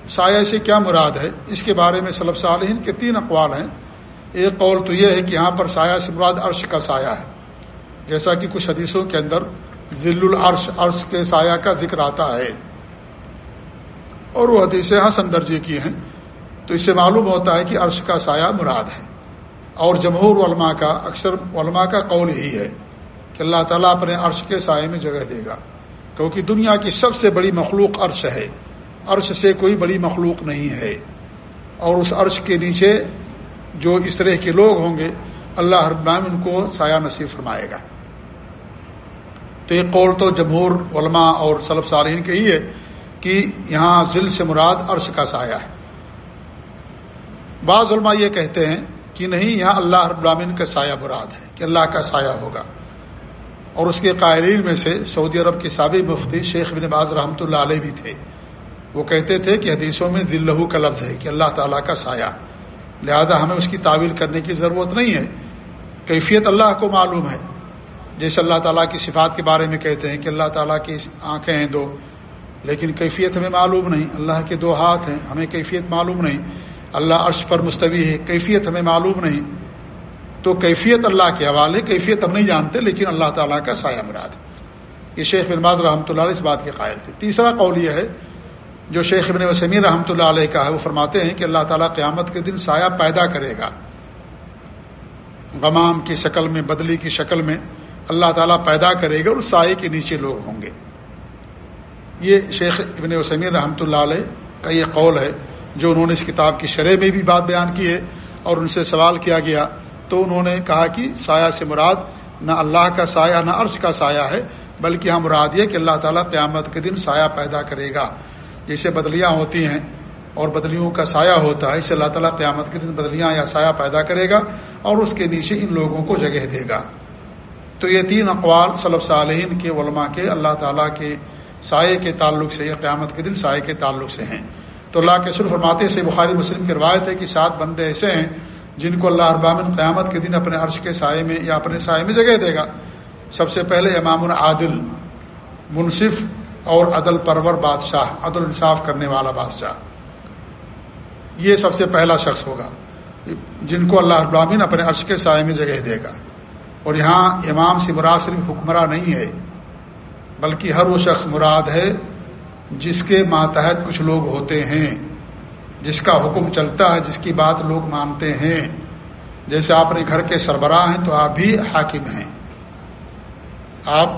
سایہ سے کیا مراد ہے؟ اس کے بارے میں صلب صالحین کے تین اقوال ہیں۔ ایک قول تو یہ ہے کہ یہاں پر سایہ سے مراد عرش کا سایہ ہے۔ جیسا کہ کچھ حدیثوں کے اندر ذل العرش، عرش کے سایہ کا ذکر آتا ہے۔ اور وہ حدیثیں ہاں حسن درجے کی ہیں۔ تو اس سے معلوم ہوتا ہے کہ عرش کا سایہ مراد ہے۔ اور جمہور علماء کا، اکثر علماء کا قول ہی ہے کہ اللہ تعالیٰ اپنے عرش کے سائے میں جگہ دے گا۔ کیونکہ دنیا کی سب سے بڑی مخلوق عرش ہے۔ عرش سے کوئی بڑی مخلوق نہیں ہے۔ اور اس عرش کے نیچے جو اس طرح کے لوگ ہوں گے، اللہ ہر ان کو سایہ نصیب فرمائے گا۔ تو یہ قول تو جمہور علماء اور سلب صارحین کے ہی ہے کہ یہاں ذل سے مراد عرش کا سایہ ہے۔ بعض علماء یہ کہتے ہیں کہ نہیں، یہاں اللہ رب العالمین کا سایہ براد ہے کہ اللہ کا سایہ ہوگا۔ اور اس کے قائرین میں سے سعودی عرب کے سابق مفتی شیخ بن باز رحمۃ اللہ علیہ بھی تھے۔ وہ کہتے تھے کہ حدیثوں میں ذلہ کا لفظ ہے کہ اللہ تعالیٰ کا سایہ۔ لہذا ہمیں اس کی تعویل کرنے کی ضرورت نہیں ہے۔ کیفیت اللہ کو معلوم ہے۔ جیسے اللہ تعالیٰ کی صفات کے بارے میں کہتے ہیں کہ اللہ تعالیٰ کی آنکھیں ہیں دو، لیکن کیفیت ہمیں معلوم نہیں۔ اللہ کے دو ہاتھ ہیں، ہمیں کیفیت معلوم نہیں۔ اللہ عرش پر مستوی ہے، کیفیت ہمیں معلوم نہیں۔ تو کیفیت اللہ کے حوالے، کیفیت ہم نہیں جانتے، لیکن اللہ تعالیٰ کا سایہ مراد۔ یہ شیخ بن باز رحمۃ اللہ علیہ اس بات کے قائل تھے۔ تیسرا قول یہ ہے جو شیخ ابن وسمی رحمۃ اللہ علیہ کا ہے، وہ فرماتے ہیں کہ اللہ تعالیٰ قیامت کے دن سایہ پیدا کرے گا۔ غمام کی شکل میں، بدلی کی شکل میں اللہ تعالیٰ پیدا کرے گا اور سائے کے نیچے لوگ ہوں گے۔ یہ شیخ ابن وسمی رحمۃ اللہ علیہ کا یہ قول ہے، جو انہوں نے اس کتاب کی شرح میں بھی بات بیان کی ہے اور ان سے سوال کیا گیا۔ تو انہوں نے کہا کہ سایہ سے مراد نہ اللہ کا سایہ، نہ عرش کا سایہ ہے، بلکہ ہم مراد یہ کہ اللہ تعالیٰ قیامت کے دن سایہ پیدا کرے گا۔ جیسے بدلیاں ہوتی ہیں اور بدلیوں کا سایہ ہوتا ہے اسے اللہ تعالیٰ قیامت کے دن بدلیاں یا سایہ پیدا کرے گا اور اس کے نیچے ان لوگوں کو جگہ دے گا۔ تو یہ تین اقوال صلب صالحین کے علماء کے، اللہ تعالیٰ کے سائے کے تعلق سے یا قیامت کے دن سائے کے تعلق سے ہیں۔ تو اللہ کے سر فرماتے سے بخاری مسلم کی روایت ہے کہ سات بندے ایسے ہیں جن کو اللہ ابامن قیامت کے دن اپنے عرش کے سائے میں یا اپنے سائے میں جگہ دے گا۔ سب سے پہلے امام العادل، منصف اور عدل پرور بادشاہ، عدل انصاف کرنے والا بادشاہ۔ یہ سب سے پہلا شخص ہوگا، جن کو اللہ ابامن اپنے عرش کے سائے میں جگہ دے گا۔ اور یہاں امام سے مراد صرف حکمراں نہیں ہے، بلکہ ہر وہ شخص مراد ہے جس کے ماتحت کچھ لوگ ہوتے ہیں، جس کا حکم چلتا ہے، جس کی بات لوگ مانتے ہیں۔ جیسے آپ اپنے گھر کے سربراہ ہیں تو آپ بھی حاکم ہیں۔ آپ،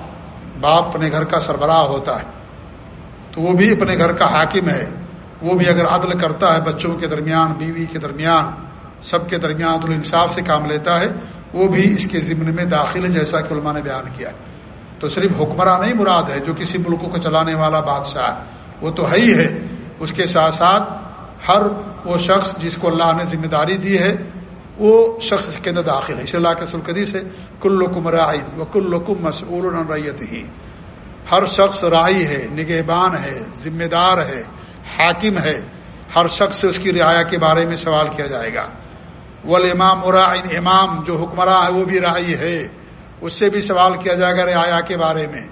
باپ اپنے گھر کا سربراہ ہوتا ہے۔ تو وہ بھی اپنے گھر کا حاکم ہے۔ وہ بھی اگر عدل کرتا ہے بچوں کے درمیان، بیوی کے درمیان، سب کے درمیان عدل انصاف سے کام لیتا ہے، وہ بھی اس کے ضمن میں داخل ہے جیسا کہ علماء نے بیان کیا ہے۔ تو صرف حکمراں نہیں مراد ہے، جو کسی ملک کو چلانے والا بادشاہ وہ تو ہے ہی ہے۔ اس کے ساتھ ساتھ ہر وہ شخص جس کو اللہ نے ذمہ داری دی ہے، وہ شخص اس کے اندر داخل ہے۔ اللہ کے سلقدی سے کل کم رائی و کل کم مسعول ریت ہی ہر شخص رائی ہے، نگہبان ہے، ذمہ دار ہے، حاکم ہے۔ ہر شخص سے اس کی رعایا کے بارے میں سوال کیا جائے گا۔ ول امام مرائن امام جو حکمراں ہے وہ بھی رائی ہے۔ اس سے بھی سوال کیا جائے گا رعایا کے بارے میں۔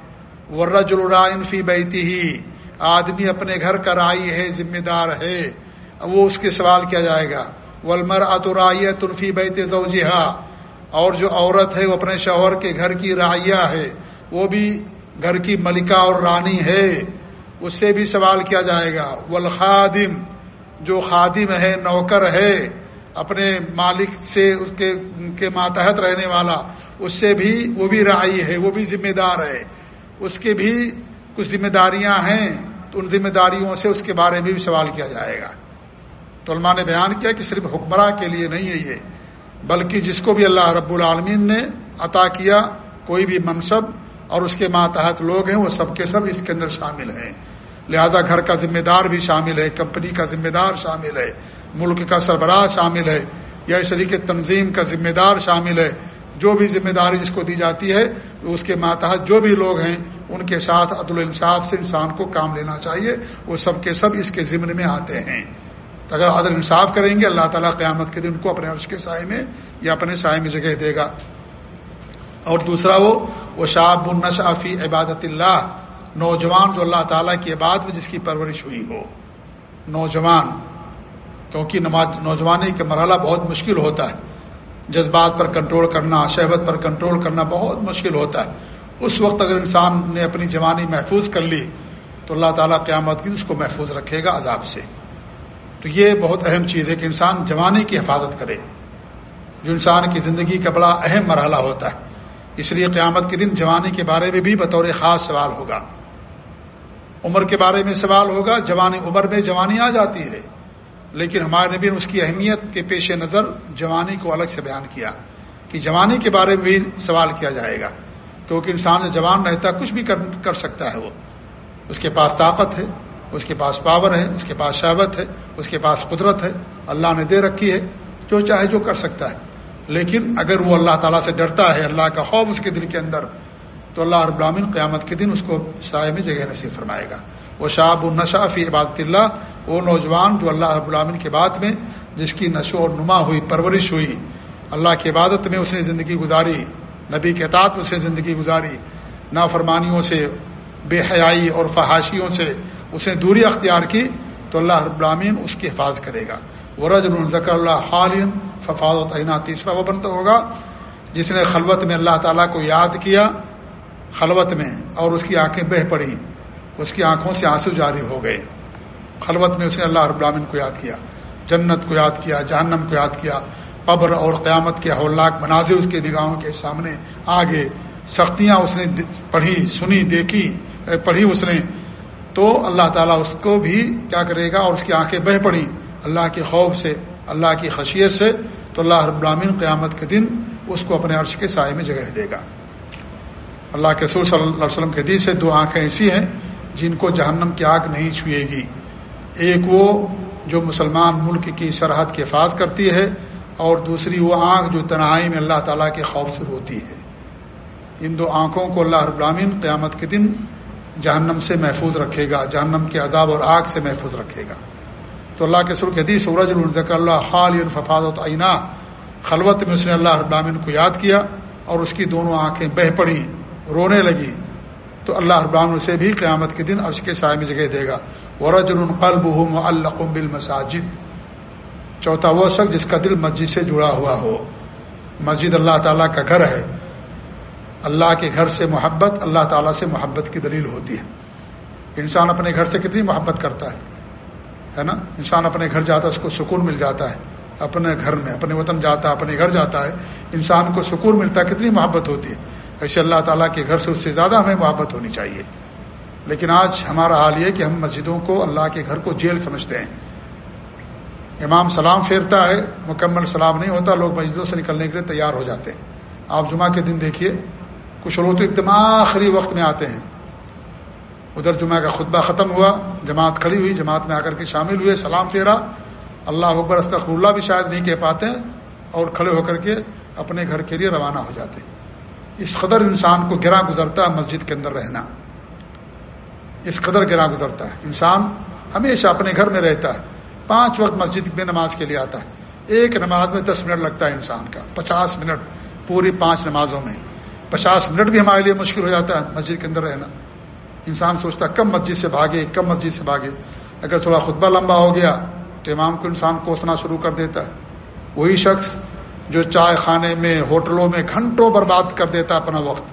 ورج الرائن فی بیتی ہی آدمی اپنے گھر کا رائی ہے، ذمہ دار ہے۔ وہ اس کے سوال کیا جائے گا۔ ولمر اترائی تنفی بیت زوجہا، اور جو عورت ہے، وہ اپنے شوہر کے گھر کی رعیہ ہے۔ وہ بھی گھر کی ملکہ اور رانی ہے، اس سے بھی سوال کیا جائے گا۔ والخادم، جو خادم ہے، نوکر ہے، اپنے مالک سے اس کے ماتحت رہنے والا، اس سے بھی وہ بھی رائی ہے، وہ بھی ذمہ دار ہے۔ اس کے بھی کچھ ذمہ داریاں ہیں، تو ان ذمہ داریوں سے اس کے بارے میں بھی سوال کیا جائے گا۔ تو علماء نے بیان کیا کہ صرف حکمراں کے لیے نہیں ہے یہ، بلکہ جس کو بھی اللہ رب العالمین نے عطا کیا، کوئی بھی منصب اور اس کے ماتحت لوگ ہیں، وہ سب کے سب اس کے اندر شامل ہیں۔ لہذا گھر کا ذمہ دار بھی شامل ہے، کمپنی کا ذمہ دار شامل ہے، ملک کا سربراہ شامل ہے، یا اس طریقے تنظیم کا ذمہ دار شامل ہے۔ جو بھی ذمہ داری جس کو دی جاتی ہے، اس کے ماتحت جو بھی لوگ ہیں، ان کے ساتھ عدل انصاف سے انسان کو کام لینا چاہیے۔ وہ سب کے سب اس کے ضمن میں آتے ہیں۔ تو اگر عدل انصاف کریں گے، اللہ تعالیٰ قیامت کے دن کو اپنے عرش کے سائے میں یا اپنے سائے میں جگہ دے گا۔ اور دوسرا وہ وہ شاب النشافی عبادت اللہ نوجوان جو اللہ تعالیٰ کی عبادت میں جس کی پرورش ہوئی ہو۔ نوجوان، کیونکہ نماز نوجوانی کا مرحلہ بہت مشکل ہوتا ہے۔ جذبات پر کنٹرول کرنا شہبت پر کنٹرول کرنا بہت مشکل ہوتا ہے۔ اس وقت اگر انسان نے اپنی جوانی محفوظ کر لی، تو اللہ تعالیٰ قیامت کی اس کو محفوظ رکھے گا عذاب سے۔ تو یہ بہت اہم چیز ہے کہ انسان جوانی کی حفاظت کرے۔ جو انسان کی زندگی کا بڑا اہم مرحلہ ہوتا ہے۔ اس لیے قیامت کے دن جوانی کے بارے میں بھی بطور خاص سوال ہوگا۔ عمر کے بارے میں سوال ہوگا، جوانی عمر میں جوانی آ جاتی ہے۔ لیکن ہمارے نبی نے اس کی اہمیت کے پیش نظر جوانی کو الگ سے بیان کیا کہ جوانی کے بارے میں بھی سوال کیا جائے گا۔ کیونکہ انسان جو جوان رہتا کچھ بھی کر سکتا ہے وہ۔ اس کے پاس طاقت ہے، اس کے پاس پاور ہے، اس کے پاس شہبت ہے، اس کے پاس قدرت ہے۔ اللہ نے دے رکھی ہے، جو چاہے جو کر سکتا ہے۔ لیکن اگر وہ اللہ تعالیٰ سے ڈرتا ہے، اللہ کا خوف اس کے دل کے اندر، تو اللہ رب العالمین قیامت کے دن اس کو سائے میں جگہ نصیب فرمائے گا۔ وہ شاب النشا فی عبادت اللہ، وہ نوجوان جو اللہ رب العالمین کے بعد میں جس کی نشو اور نما ہوئی، پرورش ہوئی، اللہ کی عبادت میں اس نے زندگی گزاری، نبی کے اطاعت میں اس نے زندگی گزاری، نافرمانیوں سے، بے حیائی اور فحاشیوں سے اس نے دوری اختیار کی، تو اللہ رب العالمین اس کی حفاظت کرے گا۔ ورج الذکر اللہ خالین ففاد و تعینات تیسرا وہ بنتا ہوگا جس نے خلوت میں اللہ تعالیٰ کو یاد کیا، خلوت میں، اور اس کی آنکھیں بہ پڑی اس کی آنکھوں سے آنسو جاری ہو گئے۔ خلوت میں اس نے اللہ رب العالمین کو یاد کیا، جنت کو یاد کیا، جہنم کو یاد کیا، قبر اور قیامت کے ہولاک مناظر اس کے نگاہوں کے سامنے آگے سختیاں اس نے پڑھی، سنی، دیکھی، پڑھی اس نے۔ تو اللہ تعالیٰ اس کو بھی کیا کرے گا اور اس کی آنکھیں بہ پڑی اللہ کے خوف سے، اللہ کی خشیت سے تو اللہ رب العالمین قیامت کے دن اس کو اپنے عرش کے سائے میں جگہ دے گا۔ اللہ کے رسول صلی اللہ علیہ وسلم کے دل سے دو آنکھیں ایسی ہیں جن کو جہنم کی آگ نہیں چھوئے گی۔ ایک وہ جو مسلمان ملک کی سرحد کی حفاظ کرتی ہے اور دوسری وہ آنکھ جو تنہائی میں اللہ تعالیٰ کے خوف سے روتی ہے۔ ان دو آنکھوں کو اللہ رب العالمین قیامت کے دن جہنم سے محفوظ رکھے گا، جہنم کے عذاب اور آگ سے محفوظ رکھے گا۔ تو اللہ کے سر حدیث سورج الرزق اللہ خال ففاد و تعینہ خلوت میں اس نے اللہ ابامن کو یاد کیا اور اس کی دونوں آنکھیں بہ پڑی رونے لگی تو اللہ ابام اسے بھی قیامت کے دن عرش کے سائے میں جگہ دے گا۔ ورج القلب ہوں القم بل چوتھا وہ شخص جس کا دل مسجد سے جڑا ہوا ہو۔ مسجد اللہ تعالیٰ کا گھر ہے۔ اللہ کے گھر سے محبت، اللہ تعالیٰ سے محبت کی دلیل ہوتی ہے۔ انسان اپنے گھر سے کتنی محبت کرتا ہے۔ ہے نا؟ انسان اپنے گھر جاتا ہے، اس کو سکون مل جاتا ہے۔ اپنے گھر میں، اپنے وطن جاتا ہے، اپنے گھر جاتا ہے۔ انسان کو سکون ملتا ہے، کتنی محبت ہوتی ہے۔ ایسے اللہ تعالیٰ کے گھر سے اس سے زیادہ ہمیں محبت ہونی چاہیے۔ لیکن آج ہمارا حال یہ کہ ہم مسجدوں کو اللہ کے گھر کو جیل سمجھتے ہیں۔ امام سلام پھیرتا ہے، مکمل سلام نہیں ہوتا، لوگ مسجدوں سے نکلنے کے لیے تیار ہو جاتے ہیں۔ آپ جمعہ کے دن دیکھیے، کچھ لوگ تو ایک آخری وقت میں آتے ہیں۔ ادھر جمعہ کا خطبہ ختم ہوا، جماعت کھڑی ہوئی، جماعت میں آ کر کے شامل ہوئے، سلام پھیرا اللہ اکبر استخر اللہ بھی شاید نہیں کہہ پاتے اور کھڑے ہو کر کے اپنے گھر کے لیے روانہ ہو جاتے۔ اس قدر انسان کو گرا گزرتا ہے مسجد کے اندر رہنا۔ اس قدر گرا گزرتا ہے۔ انسان ہمیشہ اپنے گھر میں رہتا ہے۔ پانچ وقت مسجد میں نماز کے لیے آتا ہے۔ ایک نماز میں دس منٹ لگتا ہے انسان کا۔ پچاس منٹ پوری پانچ نمازوں میں۔ پچاس منٹ بھی ہمارے لیے مشکل ہو جاتا ہے مسجد کے اندر رہنا۔ انسان سوچتا کم مسجد سے بھاگے، کم مسجد سے بھاگے۔ اگر تھوڑا خطبہ لمبا ہو گیا تو امام کو انسان کوسنا شروع کر دیتا ہے۔ وہی شخص جو چائے خانے میں، ہوٹلوں میں گھنٹوں برباد کر دیتا ہے اپنا وقت۔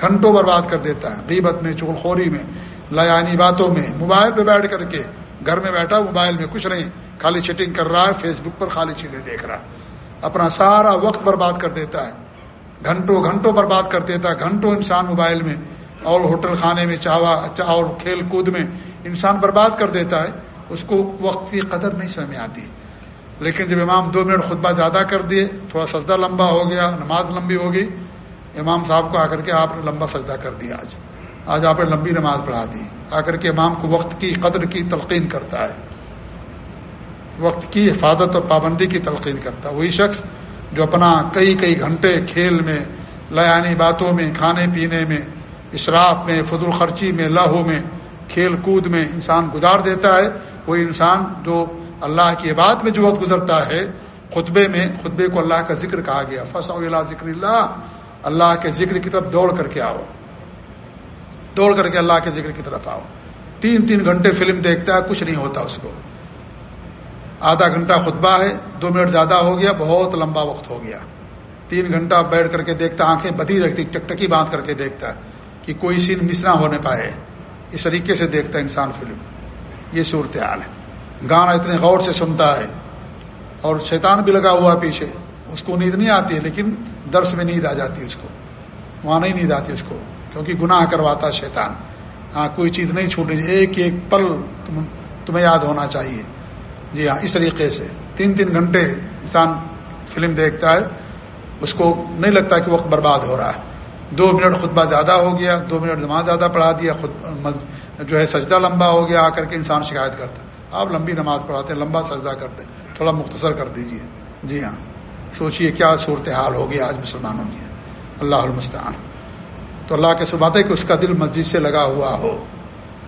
گھنٹوں برباد کر دیتا ہے۔ غیبت میں چغل خوری میں لیانی باتوں میں، موبائل پہ بیٹھ کر کے گھر میں بیٹھا، موبائل میں کچھ نہیں، خالی چیٹنگ کر رہا ہے فیس بک پر خالی چیزیں دیکھ رہا ہے۔ اپنا سارا وقت برباد کر دیتا ہے۔ گھنٹوں گھنٹوں برباد کر دیتا ہے۔ گھنٹوں انسان موبائل میں اور ہوٹل خانے میں، چاوا اور کھیل کود میں انسان برباد کر دیتا ہے، اس کو وقت کی قدر نہیں سمجھ میں آتی۔ لیکن جب امام دو منٹ خطبہ زیادہ کر دیے، تھوڑا سجدہ لمبا ہو گیا، نماز لمبی ہو گئی، امام صاحب کو آ کر کے آپ نے لمبا سجدہ کر دیا آج۔ آج آپ نے لمبی نماز پڑھا دی۔ آ کر کے امام کو وقت کی قدر کی تلقین کرتا ہے۔ وقت کی حفاظت اور پابندی کی تلقین کرتا ہے۔ وہی شخص جو اپنا کئی کئی گھنٹے کھیل میں لیانی باتوں میں، کھانے پینے میں اشراف میں فضول خرچی میں لاہو میں، کھیل کود میں انسان گزار دیتا ہے۔ وہی انسان جو اللہ کی بات میں جو وقت گزرتا ہے، خطبے میں، خطبے کو اللہ کا ذکر کہا گیا۔ فص اللہ ذکر اللہ اللہ کے ذکر کی طرف دوڑ کر کے آؤ۔ دوڑ کر کے اللہ کے ذکر کی طرف آؤ۔ تین تین گھنٹے فلم دیکھتا ہے، کچھ نہیں ہوتا اس کو۔ آدھا گھنٹہ خطبہ ہے، دو منٹ زیادہ ہو گیا، بہت لمبا وقت ہو گیا۔ تین گھنٹہ بیٹھ کر کے دیکھتا، آنکھیں بدی رکھتی ٹکٹکی باندھ کر کے دیکھتا۔ ہے کہ کوئی سین مس نہ ہونے پائے۔ اس طریقے سے دیکھتا ہے انسان فلم۔ یہ صورتحال ہے۔ گانا اتنے غور سے سنتا ہے۔ اور شیطان بھی لگا ہوا پیچھے۔ اس کو نیند نہیں آتی ہے لیکن درس میں نیند آ جاتی ہے اس کو۔ وہاں نہیں نیند آتی اس کو، کیونکہ گناہ کرواتا شیطان۔ ہاں کوئی چیز نہیں چھوٹے ایک ایک پل تم، تمہیں یاد ہونا چاہیے۔ جی ہاں اس طریقے سے۔ تین تین گھنٹے انسان فلم دیکھتا ہے۔ اس کو نہیں لگتا کہ وقت برباد ہو رہا ہے۔ دو منٹ خطبہ زیادہ ہو گیا، دو منٹ نماز زیادہ پڑھا دیا خود جو ہے سجدہ لمبا ہو گیا، آ کر کے انسان شکایت کرتا آپ لمبی نماز پڑھاتے ہیں، لمبا سجدہ کرتے تھوڑا مختصر کر دیجیے۔ جی ہاں۔ سوچئے کیا صورتحال ہوگی آج مسلمانوں کی۔ اللہ المستان تو اللہ کے بات ہے کہ اس کا دل مسجد سے لگا ہوا ہو۔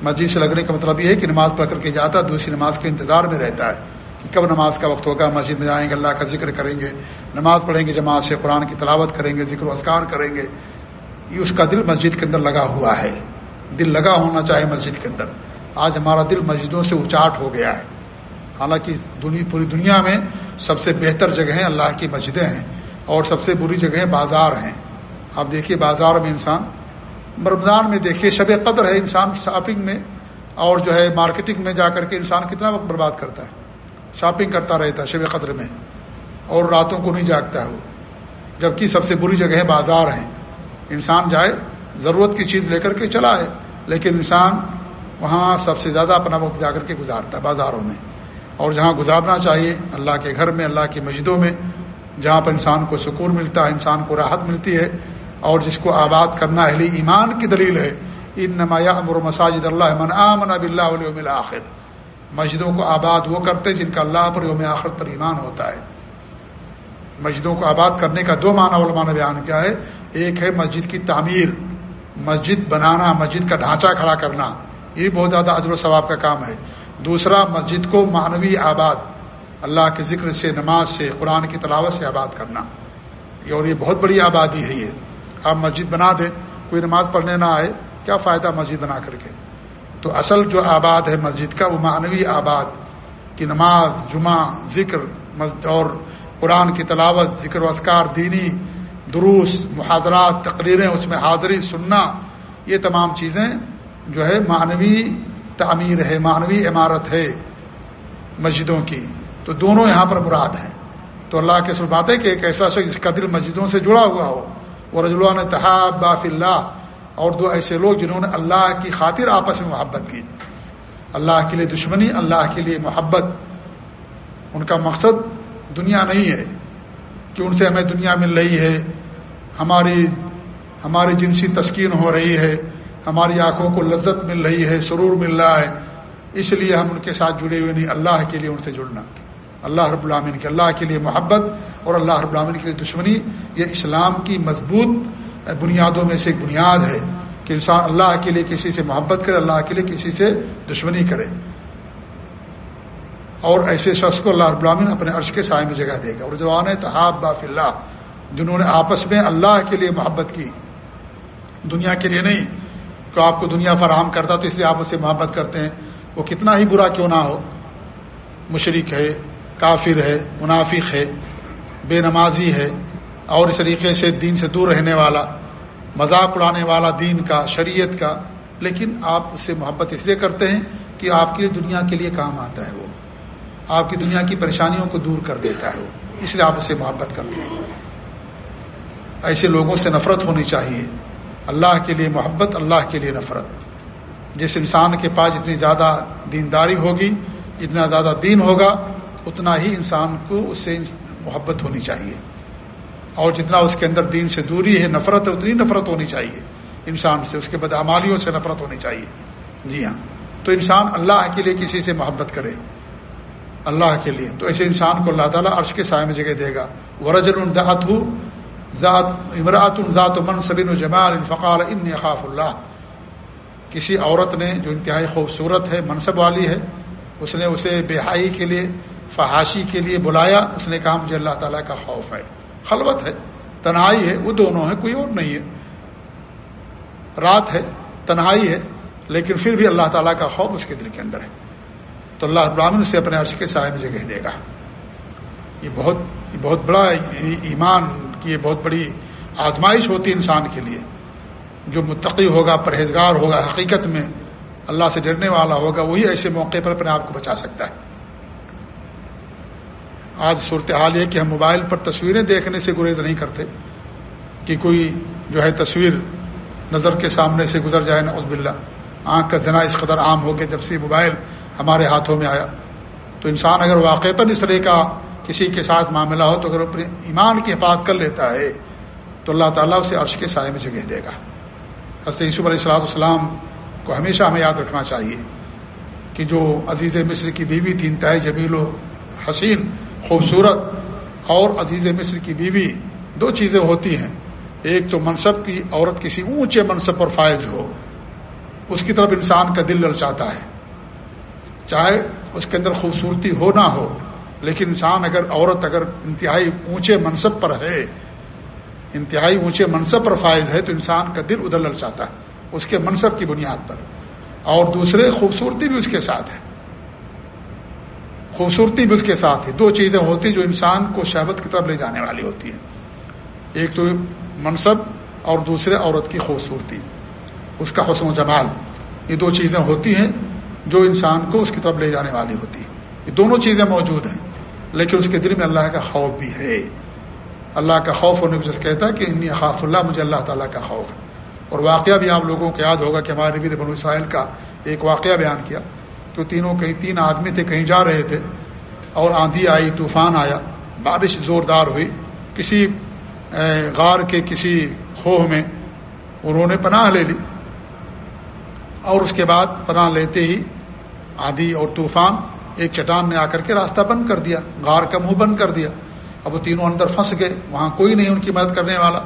مسجد سے لگنے کا مطلب یہ ہے کہ نماز پڑھ کر کے جاتا، دوسری نماز کے انتظار میں رہتا ہے کہ کب نماز کا وقت ہوگا، مسجد میں جائیں گے، اللہ کا ذکر کریں گے۔ نماز پڑھیں گے، جماعت سے قرآن کی تلاوت کریں گے، ذکر و اذکار کریں گے۔ یہ اس کا دل مسجد کے اندر لگا ہوا ہے۔ دل لگا ہونا چاہے مسجد کے اندر۔ آج ہمارا دل مسجدوں سے اچاٹ ہو گیا ہے۔ حالانکہ دنیا پوری دنیا میں سب سے بہتر جگہیں اللہ کی مسجدیں ہیں اور سب سے بری جگہیں بازار ہیں۔ آپ دیکھیے بازار میں انسان رمضان میں دیکھیے شب قدر ہے انسان شاپنگ میں اور جو ہے مارکیٹنگ میں جا کر کے انسان کتنا وقت برباد کرتا ہے۔ شاپنگ کرتا رہتا ہے شب قدر میں اور راتوں کو نہیں جاگتا ہے وہ۔ جبکہ سب سے بری جگہ بازار ہیں۔ انسان جائے، ضرورت کی چیز لے کر کے چلا ہے، لیکن انسان وہاں سب سے زیادہ اپنا وقت جا کر کے گزارتا ہے بازاروں میں۔ اور جہاں گزارنا چاہیے، اللہ کے گھر میں، اللہ کی مسجدوں میں، جہاں پر انسان کو سکون ملتا ہے، انسان کو راحت ملتی ہے۔ اور جس کو آباد کرنا اہل ایمان کی دلیل ہے ان نمایاں امر مساجد اللہ من آمن اب اللہ علیہ آخر مسجدوں کو آباد وہ کرتے جن کا اللہ پر یوم آخر پر ایمان ہوتا ہے۔ مسجدوں کو آباد کرنے کا دو معنی علماء نے بیان کیا ہے۔ ایک ہے مسجد کی تعمیر، مسجد بنانا، مسجد کا ڈھانچہ کھڑا کرنا، یہ بہت زیادہ عدل و ثواب کا کام ہے۔ دوسرا، مسجد کو معنوی آباد، اللہ کے ذکر سے، نماز سے، قرآن کی تلاوت سے آباد کرنا۔ اور یہ بہت بڑی آبادی ہے یہ۔ آپ مسجد بنا دیں، کوئی نماز پڑھنے نہ آئے، کیا فائدہ مسجد بنا کر کے؟ تو اصل جو آباد ہے مسجد کا، وہ معنوی آباد کی نماز، جمعہ، ذکر اور قرآن کی تلاوت، ذکر و اسکار دینی دروس محاذرات تقریریں، اس میں حاضری، سننا، یہ تمام چیزیں جو ہے معنوی تعمیر ہے، معنوی عمارت ہے مسجدوں کی۔ تو دونوں یہاں پر مراد ہیں۔ تو اللہ کے سر بات ہے کہ ایک ایسا شخص جس کا دل مسجدوں سے جڑا ہوا ہو، وہ رجولہ نے تحاب باف اللہ، اور دو ایسے لوگ جنہوں نے اللہ کی خاطر آپس میں محبت کی۔ اللہ کے لیے دشمنی، اللہ کے لیے محبت۔ ان کا مقصد دنیا نہیں ہے، کہ ان سے ہمیں دنیا مل رہی ہے۔ ہماری ہماری جنسی تسکین ہو رہی ہے، ہماری آنکھوں کو لذت مل رہی ہے، سرور مل رہا ہے۔ اس لیے ہم ان کے ساتھ جڑے ہوئے نہیں، اللہ کے لیے ان سے جڑنا۔ اللہ رب العامن کے اللہ کے لیے محبت اور اللہ رب العامن کے لیے دشمنی، یہ اسلام کی مضبوط بنیادوں میں سے ایک بنیاد ہے کہ انسان اللہ کے لیے کسی سے محبت کرے، اللہ کے لیے کسی سے دشمنی کرے۔ اور ایسے شخص کو اللہ رب العامن اپنے عرش کے سائے میں جگہ دے گا۔ اور جوان تحاب باف اللہ۔ جنہوں نے آپس میں اللہ کے لیے محبت کی، دنیا کے لیے نہیں، کہ آپ کو دنیا فراہم کرتا تو اس لیے آپ اس سے محبت کرتے ہیں۔ وہ کتنا ہی برا کیوں نہ ہو۔ مشرق ہے، کافر ہے، منافق ہے، بے نمازی ہے، اور اس طریقے سے دین سے دور رہنے والا، مذاق اڑانے والا دین کا، شریعت کا۔ لیکن آپ اس سے محبت اس لیے کرتے ہیں کہ آپ کے لیے دنیا کے لیے کام آتا ہے وہ۔ آپ کی دنیا کی پریشانیوں کو دور کر دیتا ہے وہ۔ اس لیے آپ اس سے محبت کرتے ہیں۔ ایسے لوگوں سے نفرت ہونی چاہیے۔ اللہ کے لیے محبت، اللہ کے لیے نفرت۔ جس انسان کے پاس جتنی زیادہ دینداری ہوگی، جتنا زیادہ دین ہوگا، اتنا ہی انسان کو اس سے محبت ہونی چاہیے۔ اور جتنا اس کے اندر دین سے دوری ہے، نفرت ہے، اتنی نفرت ہونی چاہیے۔ انسان سے، اس کے بدعمالیوں سے نفرت ہونی چاہیے۔ جی ہاں۔ تو انسان اللہ کے لیے کسی سے محبت کرے۔ اللہ کے لیے۔ تو ایسے انسان کو اللہ تعالیٰ عرش کے سائے میں جگہ دے گا۔ ورجن الدعت ہو ذات امراۃ الزات من صبین الجمال الفقال ان خاف اللہ کسی عورت نے جو انتہائی خوبصورت ہے، منصب والی ہے، اس نے اسے بحائی کے لیے، فحاشی کے لیے بلایا، اس نے کہا مجھے اللہ تعالیٰ کا خوف ہے۔ خلوت ہے، تنہائی ہے، وہ دونوں ہیں، کوئی اور نہیں ہے۔ رات ہے، تنہائی ہے، لیکن پھر بھی اللہ تعالیٰ کا خوف اس کے دل کے اندر ہے۔ تو اللہ ابراہین سے اپنے عرش کے سائے میں جگہ دے گا۔ یہ بہت یہ بہت بڑا ایمان کی یہ بہت بڑی آزمائش ہوتی ہے انسان کے لیے۔ جو متقی ہوگا، پرہیزگار ہوگا، حقیقت میں اللہ سے ڈرنے والا ہوگا، وہی ایسے موقع پر اپنے آپ کو بچا سکتا ہے۔ آج صورتحال یہ کہ ہم موبائل پر تصویریں دیکھنے سے گریز نہیں کرتے، کہ کوئی جو ہے تصویر نظر کے سامنے سے گزر جائے نا عزب آنکھ کا ذنا اس قدر عام ہو کے جب سے موبائل ہمارے ہاتھوں میں آیا۔ تو انسان اگر واقعتا اس طرح کا کسی کے ساتھ معاملہ ہو تو اگر اپنے ایمان کی حفاظت کر لیتا ہے، تو اللہ تعالیٰ اسے عرش کے سائے میں جگہ دے گا۔ حضرت یوسف علیہ السلاۃ السلام کو ہمیشہ ہمیں یاد رکھنا چاہیے کہ جو عزیز مصر کی بیوی تھی، انتہائی جمیل و حسین، خوبصورت اور عزیز مصر کی بیوی، دو چیزیں ہوتی ہیں۔ ایک تو منصب کی، عورت کسی اونچے منصب پر فائز ہو، اس کی طرف انسان کا دل للچاتا ہے۔ چاہے اس کے اندر خوبصورتی ہو نہ ہو لیکن انسان اگر عورت اگر انتہائی اونچے منصب پر ہے، انتہائی اونچے منصب پر فائز ہے، تو انسان کا دل ادھر للچاتا ہے، اس کے منصب کی بنیاد پر۔ اور دوسرے، خوبصورتی بھی اس کے ساتھ ہے۔ خوبصورتی بھی اس کے ساتھ ہے۔ دو چیزیں ہوتی جو انسان کو شہبت کی طرف لے جانے والی ہوتی ہیں۔ ایک تو منصب اور دوسرے عورت کی خوبصورتی، اس کا حسن و جمال۔ یہ دو چیزیں ہوتی ہیں جو انسان کو اس کی طرف لے جانے والی ہوتی ہے یہ دونوں چیزیں موجود ہیں۔ لیکن اس کے دل میں اللہ کا خوف بھی ہے۔ اللہ کا خوف ہونے کو جس کہتا ہے کہ انی خاف اللہ، مجھے اللہ تعالیٰ کا خوف ہے۔ اور واقعہ بھی آپ لوگوں کو یاد ہوگا کہ ہمارے نبی نے بنو اسرائیل کا ایک واقعہ بیان کیا۔ کہ تینوں کہیں، تین آدمی تھے، کہیں جا رہے تھے۔ اور آندھی آئی، طوفان آیا۔ بارش زوردار ہوئی۔ کسی غار کے کسی کھوہ میں انہوں نے پناہ لے لی۔ اور اس کے بعد پناہ لیتے ہی آندھی اور طوفان ایک چٹان نے آ کر کے راستہ بند کر دیا، غار کا منہ بند کر دیا۔ اب وہ تینوں اندر پھنس گئے، وہاں کوئی نہیں ان کی مدد کرنے والا۔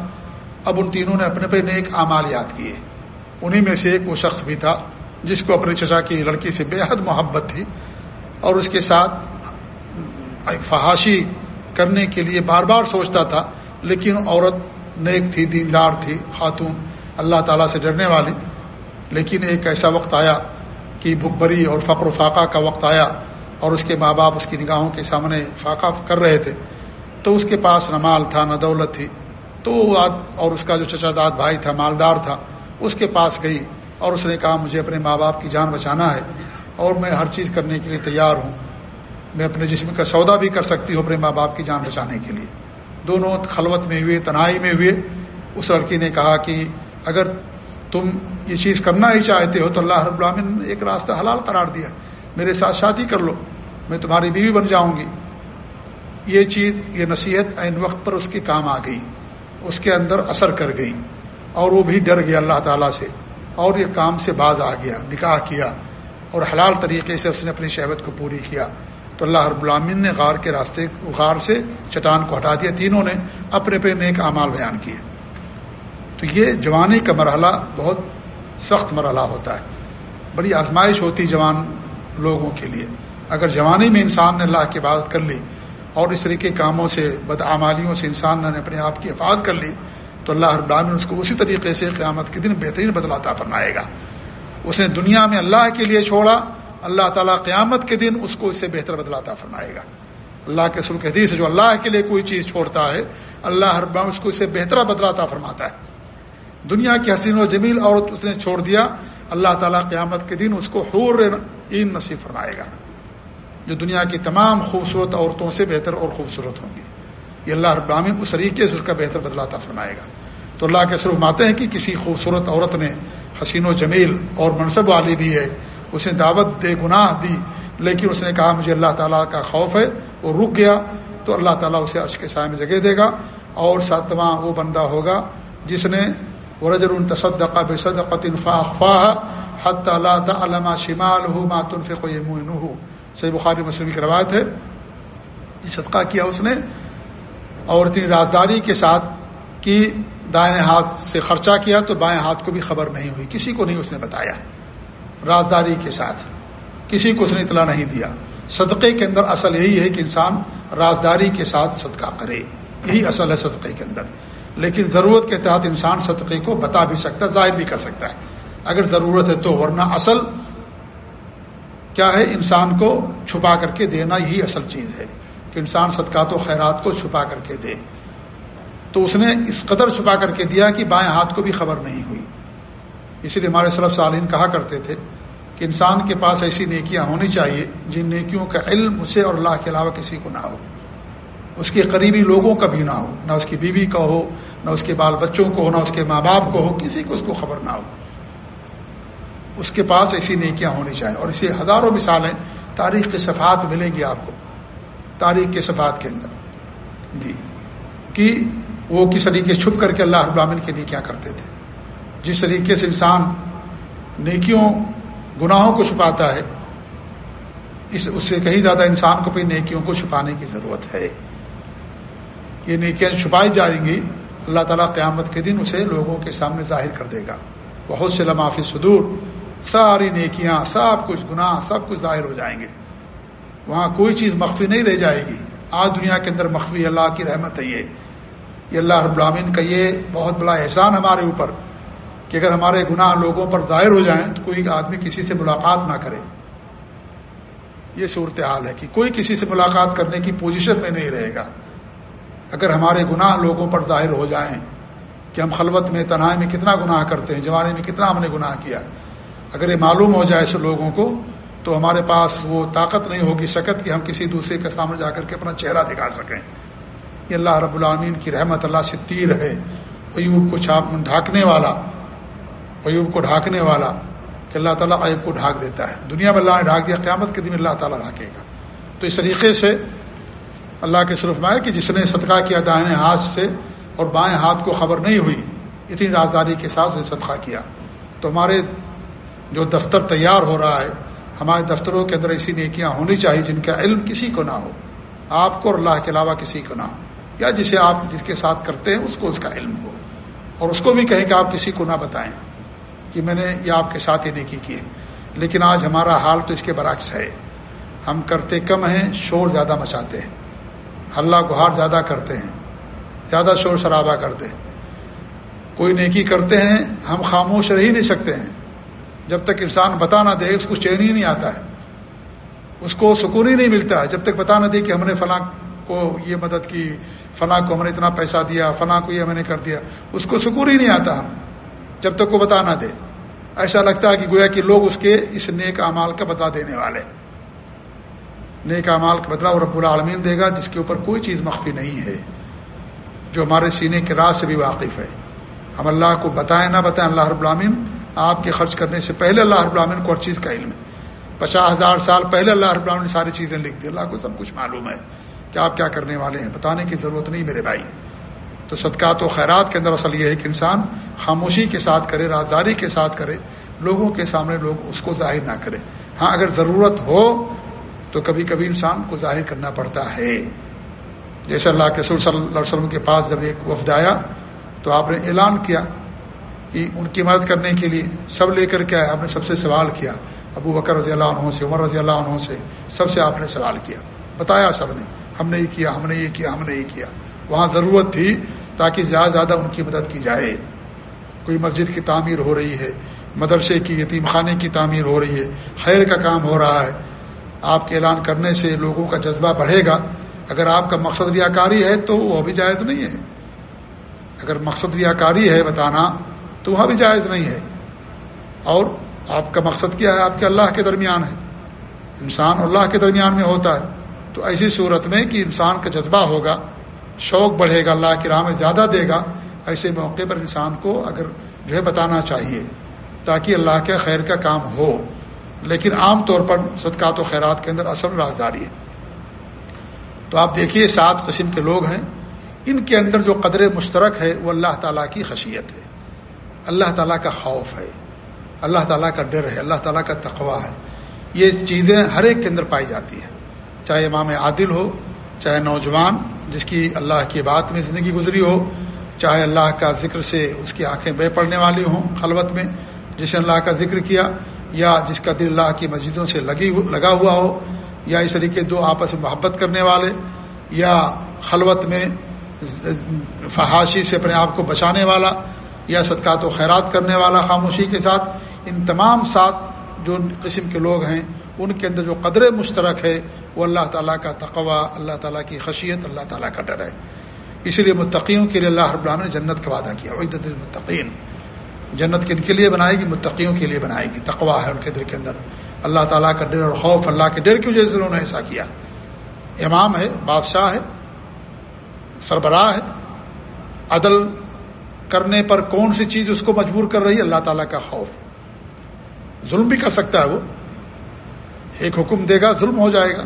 اب ان تینوں نے اپنے پہ نیک اعمال یاد کیے۔ انہیں میں سے ایک وہ شخص بھی تھا جس کو اپنے چچا کی لڑکی سے بے حد محبت تھی اور اس کے ساتھ فحاشی کرنے کے لیے بار بار سوچتا تھا، لیکن عورت نیک تھی، دیندار تھی، خاتون، اللہ تعالیٰ سے ڈرنے والی۔ لیکن ایک ایسا وقت آیا کہ بھکبری اور فقر و فاقہ کا وقت آیا اور اس کے ماں باپ اس کی نگاہوں کے سامنے فاقہ کر رہے تھے، تو اس کے پاس نہ مال تھا نہ دولت تھی۔ تو اور اس کا جو چچا داد بھائی تھا، مالدار تھا، اس کے پاس گئی اور اس نے کہا، مجھے اپنے ماں باپ کی جان بچانا ہے اور میں ہر چیز کرنے کے لیے تیار ہوں۔ میں اپنے جسم کا سودا بھی کر سکتی ہوں اپنے ماں باپ کی جان بچانے کے لیے۔ دونوں خلوت میں ہوئے، تنہائی میں ہوئے۔ اس لڑکی نے کہا کہ اگر تم یہ چیز کرنا ہی چاہتے ہو تو اللہ رب العالمین نے ایک راستہ حلال قرار دیا۔ میرے ساتھ شادی کر لو، میں تمہاری بیوی بن جاؤں گی۔ یہ چیز، یہ نصیحت عین وقت پر اس کے کام آ گئی، اس کے اندر اثر کر گئی اور وہ بھی ڈر گیا اللہ تعالیٰ سے۔ اور یہ کام سے باز آ گیا، نکاح کیا اور حلال طریقے سے اس نے اپنی شہبت کو پوری کیا۔ تو اللہ رب العامن نے غار کے راستے، غار سے چٹان کو ہٹا دیا۔ تینوں نے اپنے اپنے نیک اعمال بیان کیے۔ تو یہ جوانی کا مرحلہ بہت سخت مرحلہ ہوتا ہے۔ بڑی آزمائش ہوتی جوان لوگوں کے لیے۔ اگر جوانی میں انسان نے اللہ کی عبادت کر لی اور اس طریقے کاموں سے، بدعمالیوں سے انسان نے اپنے آپ کی حفاظت کر لی، تو اللہ رب العالمین اس کو اسی طریقے سے قیامت کے دن بہترین بدلاتا فرمائے گا۔ اس نے دنیا میں اللہ کے لیے چھوڑا، اللہ تعالیٰ قیامت کے دن اس کو اس سے بہتر بدلاتا فرمائے گا۔ اللہ کے سلک حدیث جو اللہ کے لیے کوئی چیز چھوڑتا ہے، اللہ ہر اس کو اس سے بہتر بدلاتا فرماتا ہے۔ دنیا کی حسین و جمیل عورت اس نے چھوڑ دیا اللہ تعالیٰ قیامت کے دن اس کو حور این نصیب فرمائے گا جو دنیا کی تمام خوبصورت عورتوں سے بہتر اور خوبصورت ہوں گی۔ یہ اللہ ابراہین اس طریقے سے اس کا بہتر بدلاتا فرمائے گا۔ تو اللہ کے سرف ماتے ہیں کہ کسی خوبصورت عورت نے حسین و جمیل اور منصب والی بھی ہے اس نے دعوت دے، گناہ دی، لیکن اس نے کہا مجھے اللہ تعالیٰ کا خوف ہے، وہ رک گیا۔ تو اللہ تعالیٰ اسے عرش کے سائے میں جگہ دے گا اور ساتواں وہ بندہ ہوگا جس نے ورجر تصدقہ بے صدقت فاخواہ حت اللہ علامہ شمال ہو ماتنف قمن ہو صحیح بخاری مسلم کی روایت ہے۔ یہ صدقہ کیا اس نے؟ اور اتنی رازداری کے ساتھ کی دائیں ہاتھ سے خرچہ کیا تو بائیں ہاتھ کو بھی خبر نہیں ہوئی۔ کسی کو نہیں اس نے بتایا۔ رازداری کے ساتھ۔ کسی کو اس نے اطلاع نہیں دیا۔ صدقے کے اندر اصل یہی ہے کہ انسان رازداری کے ساتھ صدقہ کرے۔ یہی اصل ہے صدقے کے اندر۔ لیکن ضرورت کے تحت انسان صدقے کو بتا بھی سکتا ہے ظاہر بھی کر سکتا ہے۔ اگر ضرورت ہے تو، ورنہ اصل کیا ہے؟ انسان کو چھپا کر کے دینا یہی اصل چیز ہے کہ انسان صدقات و خیرات کو چھپا کر کے دے۔ تو اس نے اس قدر چھپا کر کے دیا کہ بائیں ہاتھ کو بھی خبر نہیں ہوئی۔ اسی لیے ہمارے صرف سالین کہا کرتے تھے کہ انسان کے پاس ایسی نیکیاں ہونی چاہیے جن نیکیوں کا علم اسے اور اللہ کے علاوہ کسی کو نہ ہو۔ اس کے قریبی لوگوں کا بھی نہ ہو، نہ اس کی بیوی کا ہو نہ اس کے بال بچوں کو ہو، نہ اس کے ماں باپ کو ہو، کسی کو اس کو خبر نہ ہو۔ اس کے پاس ایسی نیکیاں ہونی چاہیے۔ اور اسی ہزاروں مثالیں تاریخ کے صفحات ملیں گی آپ کو۔ تاریخ کے صفحات کے اندر۔ جی۔ کہ وہ کس طریقے چھپ کر کے اللہ ابامن کی نیکیاں کرتے تھے۔ جس طریقے سے انسان نیکیوں، گناہوں کو چھپاتا ہے، اس اس سے کہیں زیادہ انسان کو بھی نیکیوں کو چھپانے کی ضرورت ہے۔ یہ نیکیاں چھپائی جائیں گی اللہ تعالیٰ قیامت کے دن اسے لوگوں کے سامنے ظاہر کر دے گا۔ بہت سے لمافی صدور ساری نیکیاں، سب کچھ گناہ، سب کچھ ظاہر ہو جائیں گے۔ وہاں کوئی چیز مخفی نہیں رہ جائے گی۔ آج دنیا کے اندر مخفی اللہ کی رحمت ہے یہ۔ یہ اللہ رب العالمین کا یہ بہت بڑا احسان ہمارے اوپر کہ اگر ہمارے گناہ لوگوں پر ظاہر ہو جائیں تو کوئی آدمی کسی سے ملاقات نہ کرے۔ یہ صورتحال ہے کہ کوئی کسی سے ملاقات کرنے کی پوزیشن میں نہیں رہے گا۔ اگر ہمارے گناہ لوگوں پر ظاہر ہو جائیں کہ ہم خلوت میں، تنہائی میں کتنا گناہ کرتے ہیں جوانے میں کتنا ہم نے گناہ کیا، اگر یہ معلوم ہو جائے ایسے لوگوں کو، تو ہمارے پاس وہ طاقت نہیں ہوگی شکت کہ ہم کسی دوسرے کے سامنے جا کر کے اپنا چہرہ دکھا سکیں۔ یہ اللہ رب العالمین کی رحمت اللہ سے تیر ہے۔ ایوب کو چھاپ ڈھانکنے والا، ایوب کو ڈھانکنے والا کہ اللہ تعالیٰ ایوب کو ڈھانک دیتا ہے۔ دنیا میں اللہ نے ڈھانک دیا، قیامت کے دن اللہ تعالیٰ ڈھانکے گا۔ تو اس طریقے سے اللہ کے صرف میں کہ جس نے صدقہ کیا دائیں ہاتھ سے اور بائیں ہاتھ کو خبر نہیں ہوئی، اتنی رازداری کے ساتھ اسے صدقہ کیا۔ تو ہمارے جو دفتر تیار ہو رہا ہے، ہمارے دفتروں کے اندر ایسی نیکیاں ہونی چاہیے جن کا علم کسی کو نہ ہو۔ آپ کو اور اللہ کے علاوہ کسی کو نہ ہو۔ یا جسے آپ جس کے ساتھ کرتے ہیں، اس کو اس کا علم ہو۔ اور اس کو بھی کہیں کہ آپ کسی کو نہ بتائیں کہ میں نے یہ آپ کے ساتھ ہی نیکی کی لیکن آج ہمارا حال تو اس کے برعکس ہے۔ ہم کرتے کم ہیں، شور زیادہ مچاتے ہیں۔ ہلہ گہار زیادہ کرتے ہیں، زیادہ شور شرابہ کرتے ہیں۔ کوئی نیکی کرتے ہیں، ہم خاموش رہ ہی نہیں سکتے ہیں۔ جب تک انسان بتا نہ دے، اس کو چین ہی نہیں آتا ہے۔ اس کو سکون ہی نہیں ملتا۔ ہے جب تک بتا نہ دے کہ ہم نے فلاں کو یہ مدد کی، فلاں کو ہم نے اتنا پیسہ دیا، فلاں کو یہ ہم نے کر دیا، اس کو سکون ہی نہیں آتا۔ ہم جب تک وہ بتا نہ دے۔ ایسا لگتا ہے کہ گویا کہ لوگ اس کے اس نیک امال کا بدلا دینے والے۔ نیک امال کا بدلا وہ رب العالمین دے گا، جس کے اوپر کوئی چیز مخفی نہیں ہے، جو ہمارے سینے کے راز سے بھی واقف ہے۔ ہم اللہ کو بتائیں نہ بتائیں، اللہ رب العالمین آپ کے خرچ کرنے سے پہلے اللہ رب العالمین کو ہر چیز کا علم ہے۔ پچاس ہزار سال پہلے اللہ رب العالمین نے ساری چیزیں لکھ دی۔ اللہ کو سب کچھ معلوم ہے کہ آپ کیا کرنے والے ہیں۔ بتانے کی ضرورت نہیں میرے بھائی۔ تو صدقات و خیرات کے اندر اصل یہ ہے کہ انسان خاموشی کے ساتھ کرے، رازداری کے ساتھ کرے، لوگوں کے سامنے لوگ اس کو ظاہر نہ کرے۔ ہاں اگر ضرورت ہو تو کبھی کبھی انسان کو ظاہر کرنا پڑتا ہے۔ جیسے اللہ کے رسول صلی اللہ علیہ وسلم کے پاس جب ایک وفد آیا تو آپ نے اعلان کیا کہ ان کی مدد کرنے کے لیے سب لے کر کے آئے آپ نے سب سے سوال کیا۔ ابو بکر رضی اللہ عنہ سے، عمر رضی اللہ عنہ سے سب سے آپ نے سوال کیا۔ بتایا سب نے، ہم نے یہ کیا، ہم نے یہ کیا، ہم نے یہ کیا۔ وہاں ضرورت تھی تاکہ زیادہ زیادہ ان کی مدد کی جائے۔ کوئی مسجد کی تعمیر ہو رہی ہے، مدرسے کی، یتیم خانے کی تعمیر ہو رہی ہے، خیر کا کام ہو رہا ہے۔ آپ کے اعلان کرنے سے لوگوں کا جذبہ بڑھے گا۔ اگر آپ کا مقصد ریاکاری ہے تو وہ بھی جائز نہیں ہے۔ اگر مقصد ریاکاری ہے بتانا تو وہاں بھی جائز نہیں ہے۔ اور آپ کا مقصد کیا ہے؟ آپ کے اللہ کے درمیان ہے۔ انسان اللہ کے درمیان میں ہوتا ہے۔ تو ایسی صورت میں کہ انسان کا جذبہ ہوگا، شوق بڑھے گا، اللہ کی راہ میں زیادہ دے گا، ایسے موقع پر انسان کو اگر جو ہے بتانا چاہیے، تاکہ اللہ کے خیر کا کام ہو۔ لیکن عام طور پر صدقات و خیرات کے اندر اصل رازداری ہے۔ تو آپ دیکھیے سات قسم کے لوگ ہیں۔ ان کے اندر جو قدر مشترک ہے وہ اللہ تعالیٰ کی خشیت ہے۔ اللہ تعالیٰ کا خوف ہے۔ اللہ تعالیٰ کا ڈر ہے۔ اللہ تعالیٰ کا تقوا ہے۔ یہ چیزیں ہر ایک کے اندر پائی جاتی ہیں۔ چاہے امام عادل ہو، چاہے نوجوان جس کی اللہ کی بات میں زندگی گزری ہو، چاہے اللہ کا ذکر سے اس کی آنکھیں بے پڑنے والی ہوں، خلوت میں جس نے اللہ کا ذکر کیا یا جس کا دل اللہ کی مسجدوں سے لگی لگا ہوا ہو، یا اس طریقے دو آپس میں محبت کرنے والے، یا خلوت میں فحاشی سے اپنے آپ کو بچانے والا، یا صدقات و خیرات کرنے والا خاموشی کے ساتھ، ان تمام سات جو قسم کے لوگ ہیں، ان کے اندر جو قدر مشترک ہے، وہ اللہ تعالیٰ کا تقوا اللہ تعالیٰ کی خشیت، اللہ تعالیٰ کا ڈر ہے۔ اسی لیے متقیوں کے لیے اللہ رب العالمین نے جنت کا وعدہ کیا، عدت المتقین جنت کن کے لیے بنائے گی، متقیوں کے لیے بنائے گی تقوا ہے ان کے دل کے اندر۔ اللہ تعالیٰ کا ڈر اور خوف، اللہ کے ڈر کی وجہ سے انہوں نے ایسا کیا۔ امام ہے، بادشاہ ہے، سربراہ ہے۔ عدل کرنے پر کون سی چیز اس کو مجبور کر رہی ہے؟ اللہ تعالیٰ کا خوف۔ ظلم بھی کر سکتا ہے وہ۔ ایک حکم دے گا، ظلم ہو جائے گا۔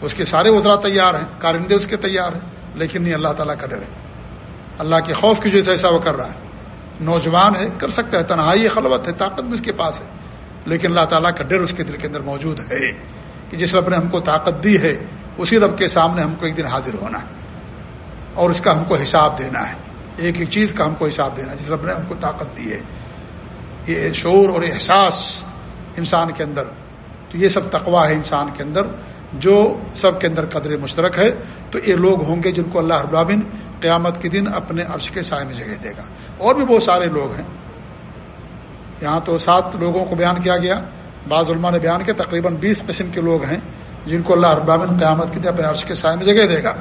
اس کے سارے وزرا تیار ہیں، کارندے اس کے تیار ہیں، لیکن نہیں، اللہ تعالیٰ کا ڈر ہے۔ اللہ کے خوف کی وجہ سے ایسا وہ کر رہا ہے۔ نوجوان ہے، کر سکتا ہے، تنہائی خلوت ہے، طاقت بھی اس کے پاس ہے۔ لیکن اللہ تعالیٰ کا ڈر اس کے دل کے اندر موجود ہے کہ جس رب نے ہم کو طاقت دی ہے، اسی رب کے سامنے ہم کو ایک دن حاضر ہونا ہے۔ اور اس کا ہم کو حساب دینا ہے۔ ایک ایک چیز کا ہم کو حساب دینا ہے، جس رب نے ہم کو طاقت دی ہے۔ یہ شور اور احساس انسان کے اندر۔ تو یہ سب تقوا ہے انسان کے اندر۔ جو سب کے اندر قدر مشترک ہے، تو یہ لوگ ہوں گے جن کو اللہ ابامن قیامت کے دن اپنے عرش کے سائے میں جگہ دے گا۔ اور بھی بہت سارے لوگ ہیں۔ یہاں تو سات لوگوں کو بیان کیا گیا۔ بعض علماء نے بیان کیا، تقریباً بیس قسم کے لوگ ہیں جن کو اللہ رب العالمین قیامت کے دن اپنے عرش کے سائے میں جگہ دے گا۔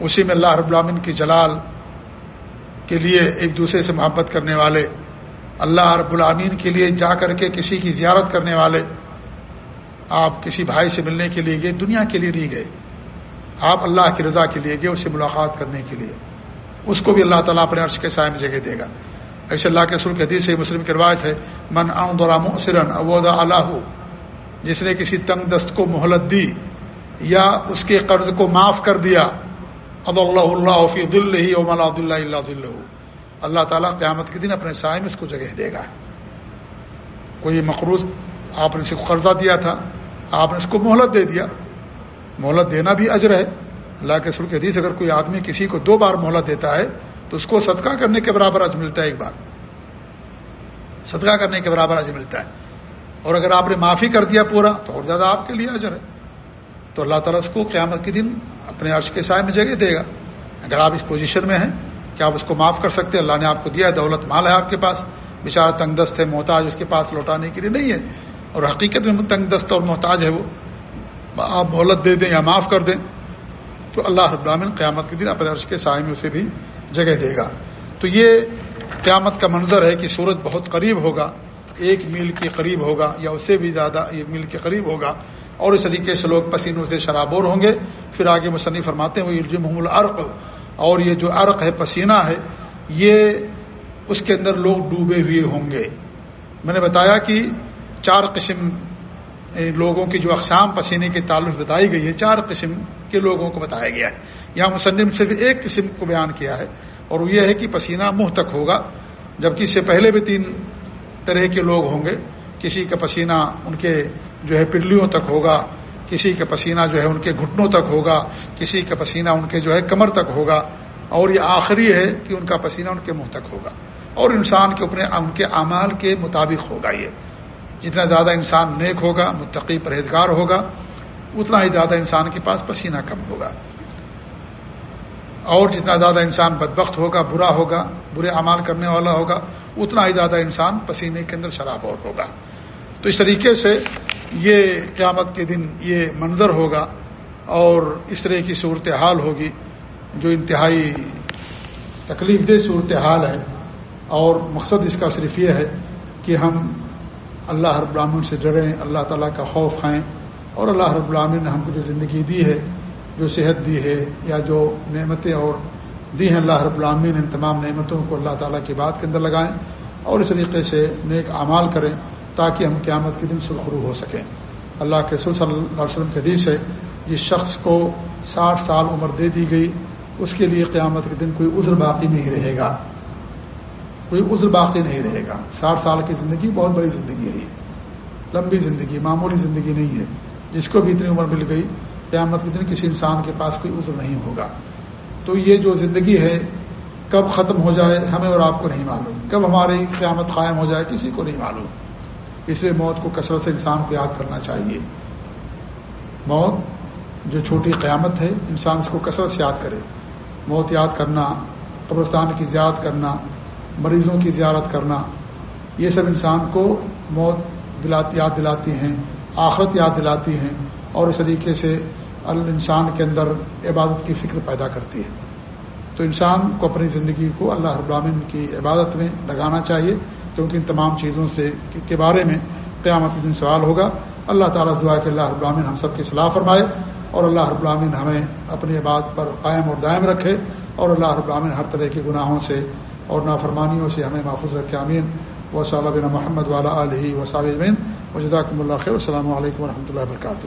اسی میں اللہ رب العالمین کی جلال کے لیے ایک دوسرے سے محبت کرنے والے، اللہ رب العامین کے لیے جا کر کے کسی کی زیارت کرنے والے، آپ کسی بھائی سے ملنے کے لیے گئے، دنیا کے لیے نہیں گئے۔ آپ اللہ کی رضا کے لیے گئے اسے ملاقات کرنے کے لیے۔ اس کو بھی اللہ تعالیٰ اپنے عرش کے سائے میں جگہ دے گا۔ ایسے اللہ کے رسول کے حدیث سے مسلم کی روایت ہے، من سرن اودا اللہ جس نے کسی تنگ دست کو مہلت دی یا اس کے قرض کو معاف کر دیا اب اللہ اللہ فی دل ہی اوم اللہ اللہ اللہ اللہ تعالیٰ قیامت کے دن اپنے سائے میں اس کو جگہ دے گا۔ کوئی مقروض، آپ نے اسے کو قرضہ دیا تھا، آپ نے اس کو مہلت دے دیا۔ مہلت دینا بھی اجر ہے۔ اللہ کے سر کے حدیث، اگر کوئی آدمی کسی کو دو بار مہلت دیتا ہے، تو اس کو صدقہ کرنے کے برابر اج ملتا ہے ایک بار۔ صدقہ کرنے کے برابر اج ملتا ہے۔ اور اگر آپ نے معافی کر دیا پورا، تو اور زیادہ آپ کے لیے اجر ہے۔ تو اللہ تعالیٰ اس کو قیامت کے دن اپنے عرش کے سائے میں جگہ دے گا۔ اگر آپ اس پوزیشن میں ہیں کہ آپ اس کو معاف کر سکتے؟ اللہ نے آپ کو دیا ہے، دولت مال ہے آپ کے پاس۔ بیچارہ تنگ دست ہے، محتاج اس کے پاس لوٹانے کے لیے نہیں ہے۔ اور حقیقت میں تنگ دست اور محتاج ہے وہ۔ آپ مہلت دے دیں یا معاف کر دیں تو اللہ رب العالمین قیامت کے دن اپنے عرش کے سائے میں اسے بھی جگہ دے گا۔ تو یہ قیامت کا منظر ہے کہ سورج بہت قریب ہوگا، ایک میل کے قریب ہوگا یا اس سے بھی زیادہ ایک میل کے قریب ہوگا، اور اس طریقے سے لوگ پسینوں سے شرابور ہوں گے۔ پھر آگے مصنف فرماتے ہیں وہ علم العرق اور یہ جو عرق ہے، پسینہ ہے، یہ اس کے اندر لوگ ڈوبے ہوئے ہوں گے۔ میں نے بتایا کہ چار قسم لوگوں کی جو اقسام پسینے کے تعلق بتائی گئی ہے، چار قسم کے لوگوں کو بتایا گیا ہے۔ یہاں مصنف صرف ایک قسم کو بیان کیا ہے اور وہ یہ ہے کہ پسینہ منہ تک ہوگا، جبکہ اس سے پہلے بھی تین طرح کے لوگ ہوں گے۔ کسی کا پسینہ ان کے جو ہے پلیوں تک ہوگا، کسی کا پسینہ جو ہے ان کے گھٹنوں تک ہوگا، کسی کا پسینہ ان کے جو ہے کمر تک ہوگا۔ اور یہ آخری ہے کہ ان کا پسینہ ان کے منہ تک ہوگا۔ اور انسان کے اپنے ان کے اعمال کے مطابق ہوگا یہ۔ جتنا زیادہ انسان نیک ہوگا، متقی پرہیزگار ہوگا، اتنا ہی زیادہ انسان کے پاس پسینہ کم ہوگا۔ اور جتنا زیادہ انسان بدبخت ہوگا، برا ہوگا، برے اعمال کرنے والا ہوگا، اتنا ہی زیادہ انسان پسینے کے اندر شراب اور ہوگا۔ تو اس طریقے سے یہ قیامت کے دن یہ منظر ہوگا اور اس طرح کی صورتحال ہوگی جو انتہائی تکلیف دہ صورتحال ہے۔ اور مقصد اس کا صرف یہ ہے کہ ہم اللہ رب العالمین سے ڈریں، اللہ تعالیٰ کا خوف کھائیں۔ اور اللہ رب العالمین نے ہم کو جو زندگی دی ہے، جو صحت دی ہے، یا جو نعمتیں اور دی ہیں اللہ رب العالمین، ان تمام نعمتوں کو اللہ تعالیٰ کی بات کے اندر لگائیں اور اس طریقے سے نیک اعمال کریں تاکہ ہم قیامت کے دن سرخرو ہو سکیں۔ اللہ کے رسول صلی اللہ علیہ وسلم کے حدیث ہے، جس شخص کو ساٹھ سال عمر دے دی گئی، اس کے لیے قیامت کے دن کوئی عذر باقی نہیں رہے گا۔ کوئی عذر باقی نہیں رہے گا۔ ساٹھ سال کی زندگی بہت بڑی زندگی ہے یہ۔ لمبی زندگی، معمولی زندگی نہیں ہے۔ جس کو بھی اتنی عمر مل گئی، قیامت کے دن کسی انسان کے پاس کوئی عذر نہیں ہوگا۔ تو یہ جو زندگی ہے، کب ختم ہو جائے، ہمیں اور آپ کو نہیں معلوم۔ کب ہماری قیامت قائم ہو جائے، کسی کو نہیں معلوم۔ اس لیے موت کو کثرت سے انسان کو یاد کرنا چاہیے۔ موت جو چھوٹی قیامت ہے، انسان اس کو کثرت سے یاد کرے۔ موت یاد کرنا، قبرستان کی زیارت کرنا مریضوں کی زیارت کرنا، یہ سب انسان کو موت یاد دلاتی ہیں، آخرت یاد دلاتی ہیں اور اس طریقے سے انسان کے اندر عبادت کی فکر پیدا کرتی ہے۔ تو انسان کو اپنی زندگی کو اللہ ابرامن کی عبادت میں لگانا چاہیے، کیونکہ ان تمام چیزوں سے کے بارے میں قیامت کے دن سوال ہوگا۔ اللہ تعالیٰ دعا کہ اللہ ابرامن ہم سب کی صلاح فرمائے اور اللہ ابرامن ہمیں اپنی بات پر قائم اور دائم رکھے اور اللہ ابرامن ہر طرح کے گناہوں سے اور نافرمانیوں سے ہمیں محفوظ رکھے امین و صلی بن محمد والا علیہ وصاب بن وجدہ اللہ خیر، السلام علیکم و رحمۃ اللہ وبرکاتہ۔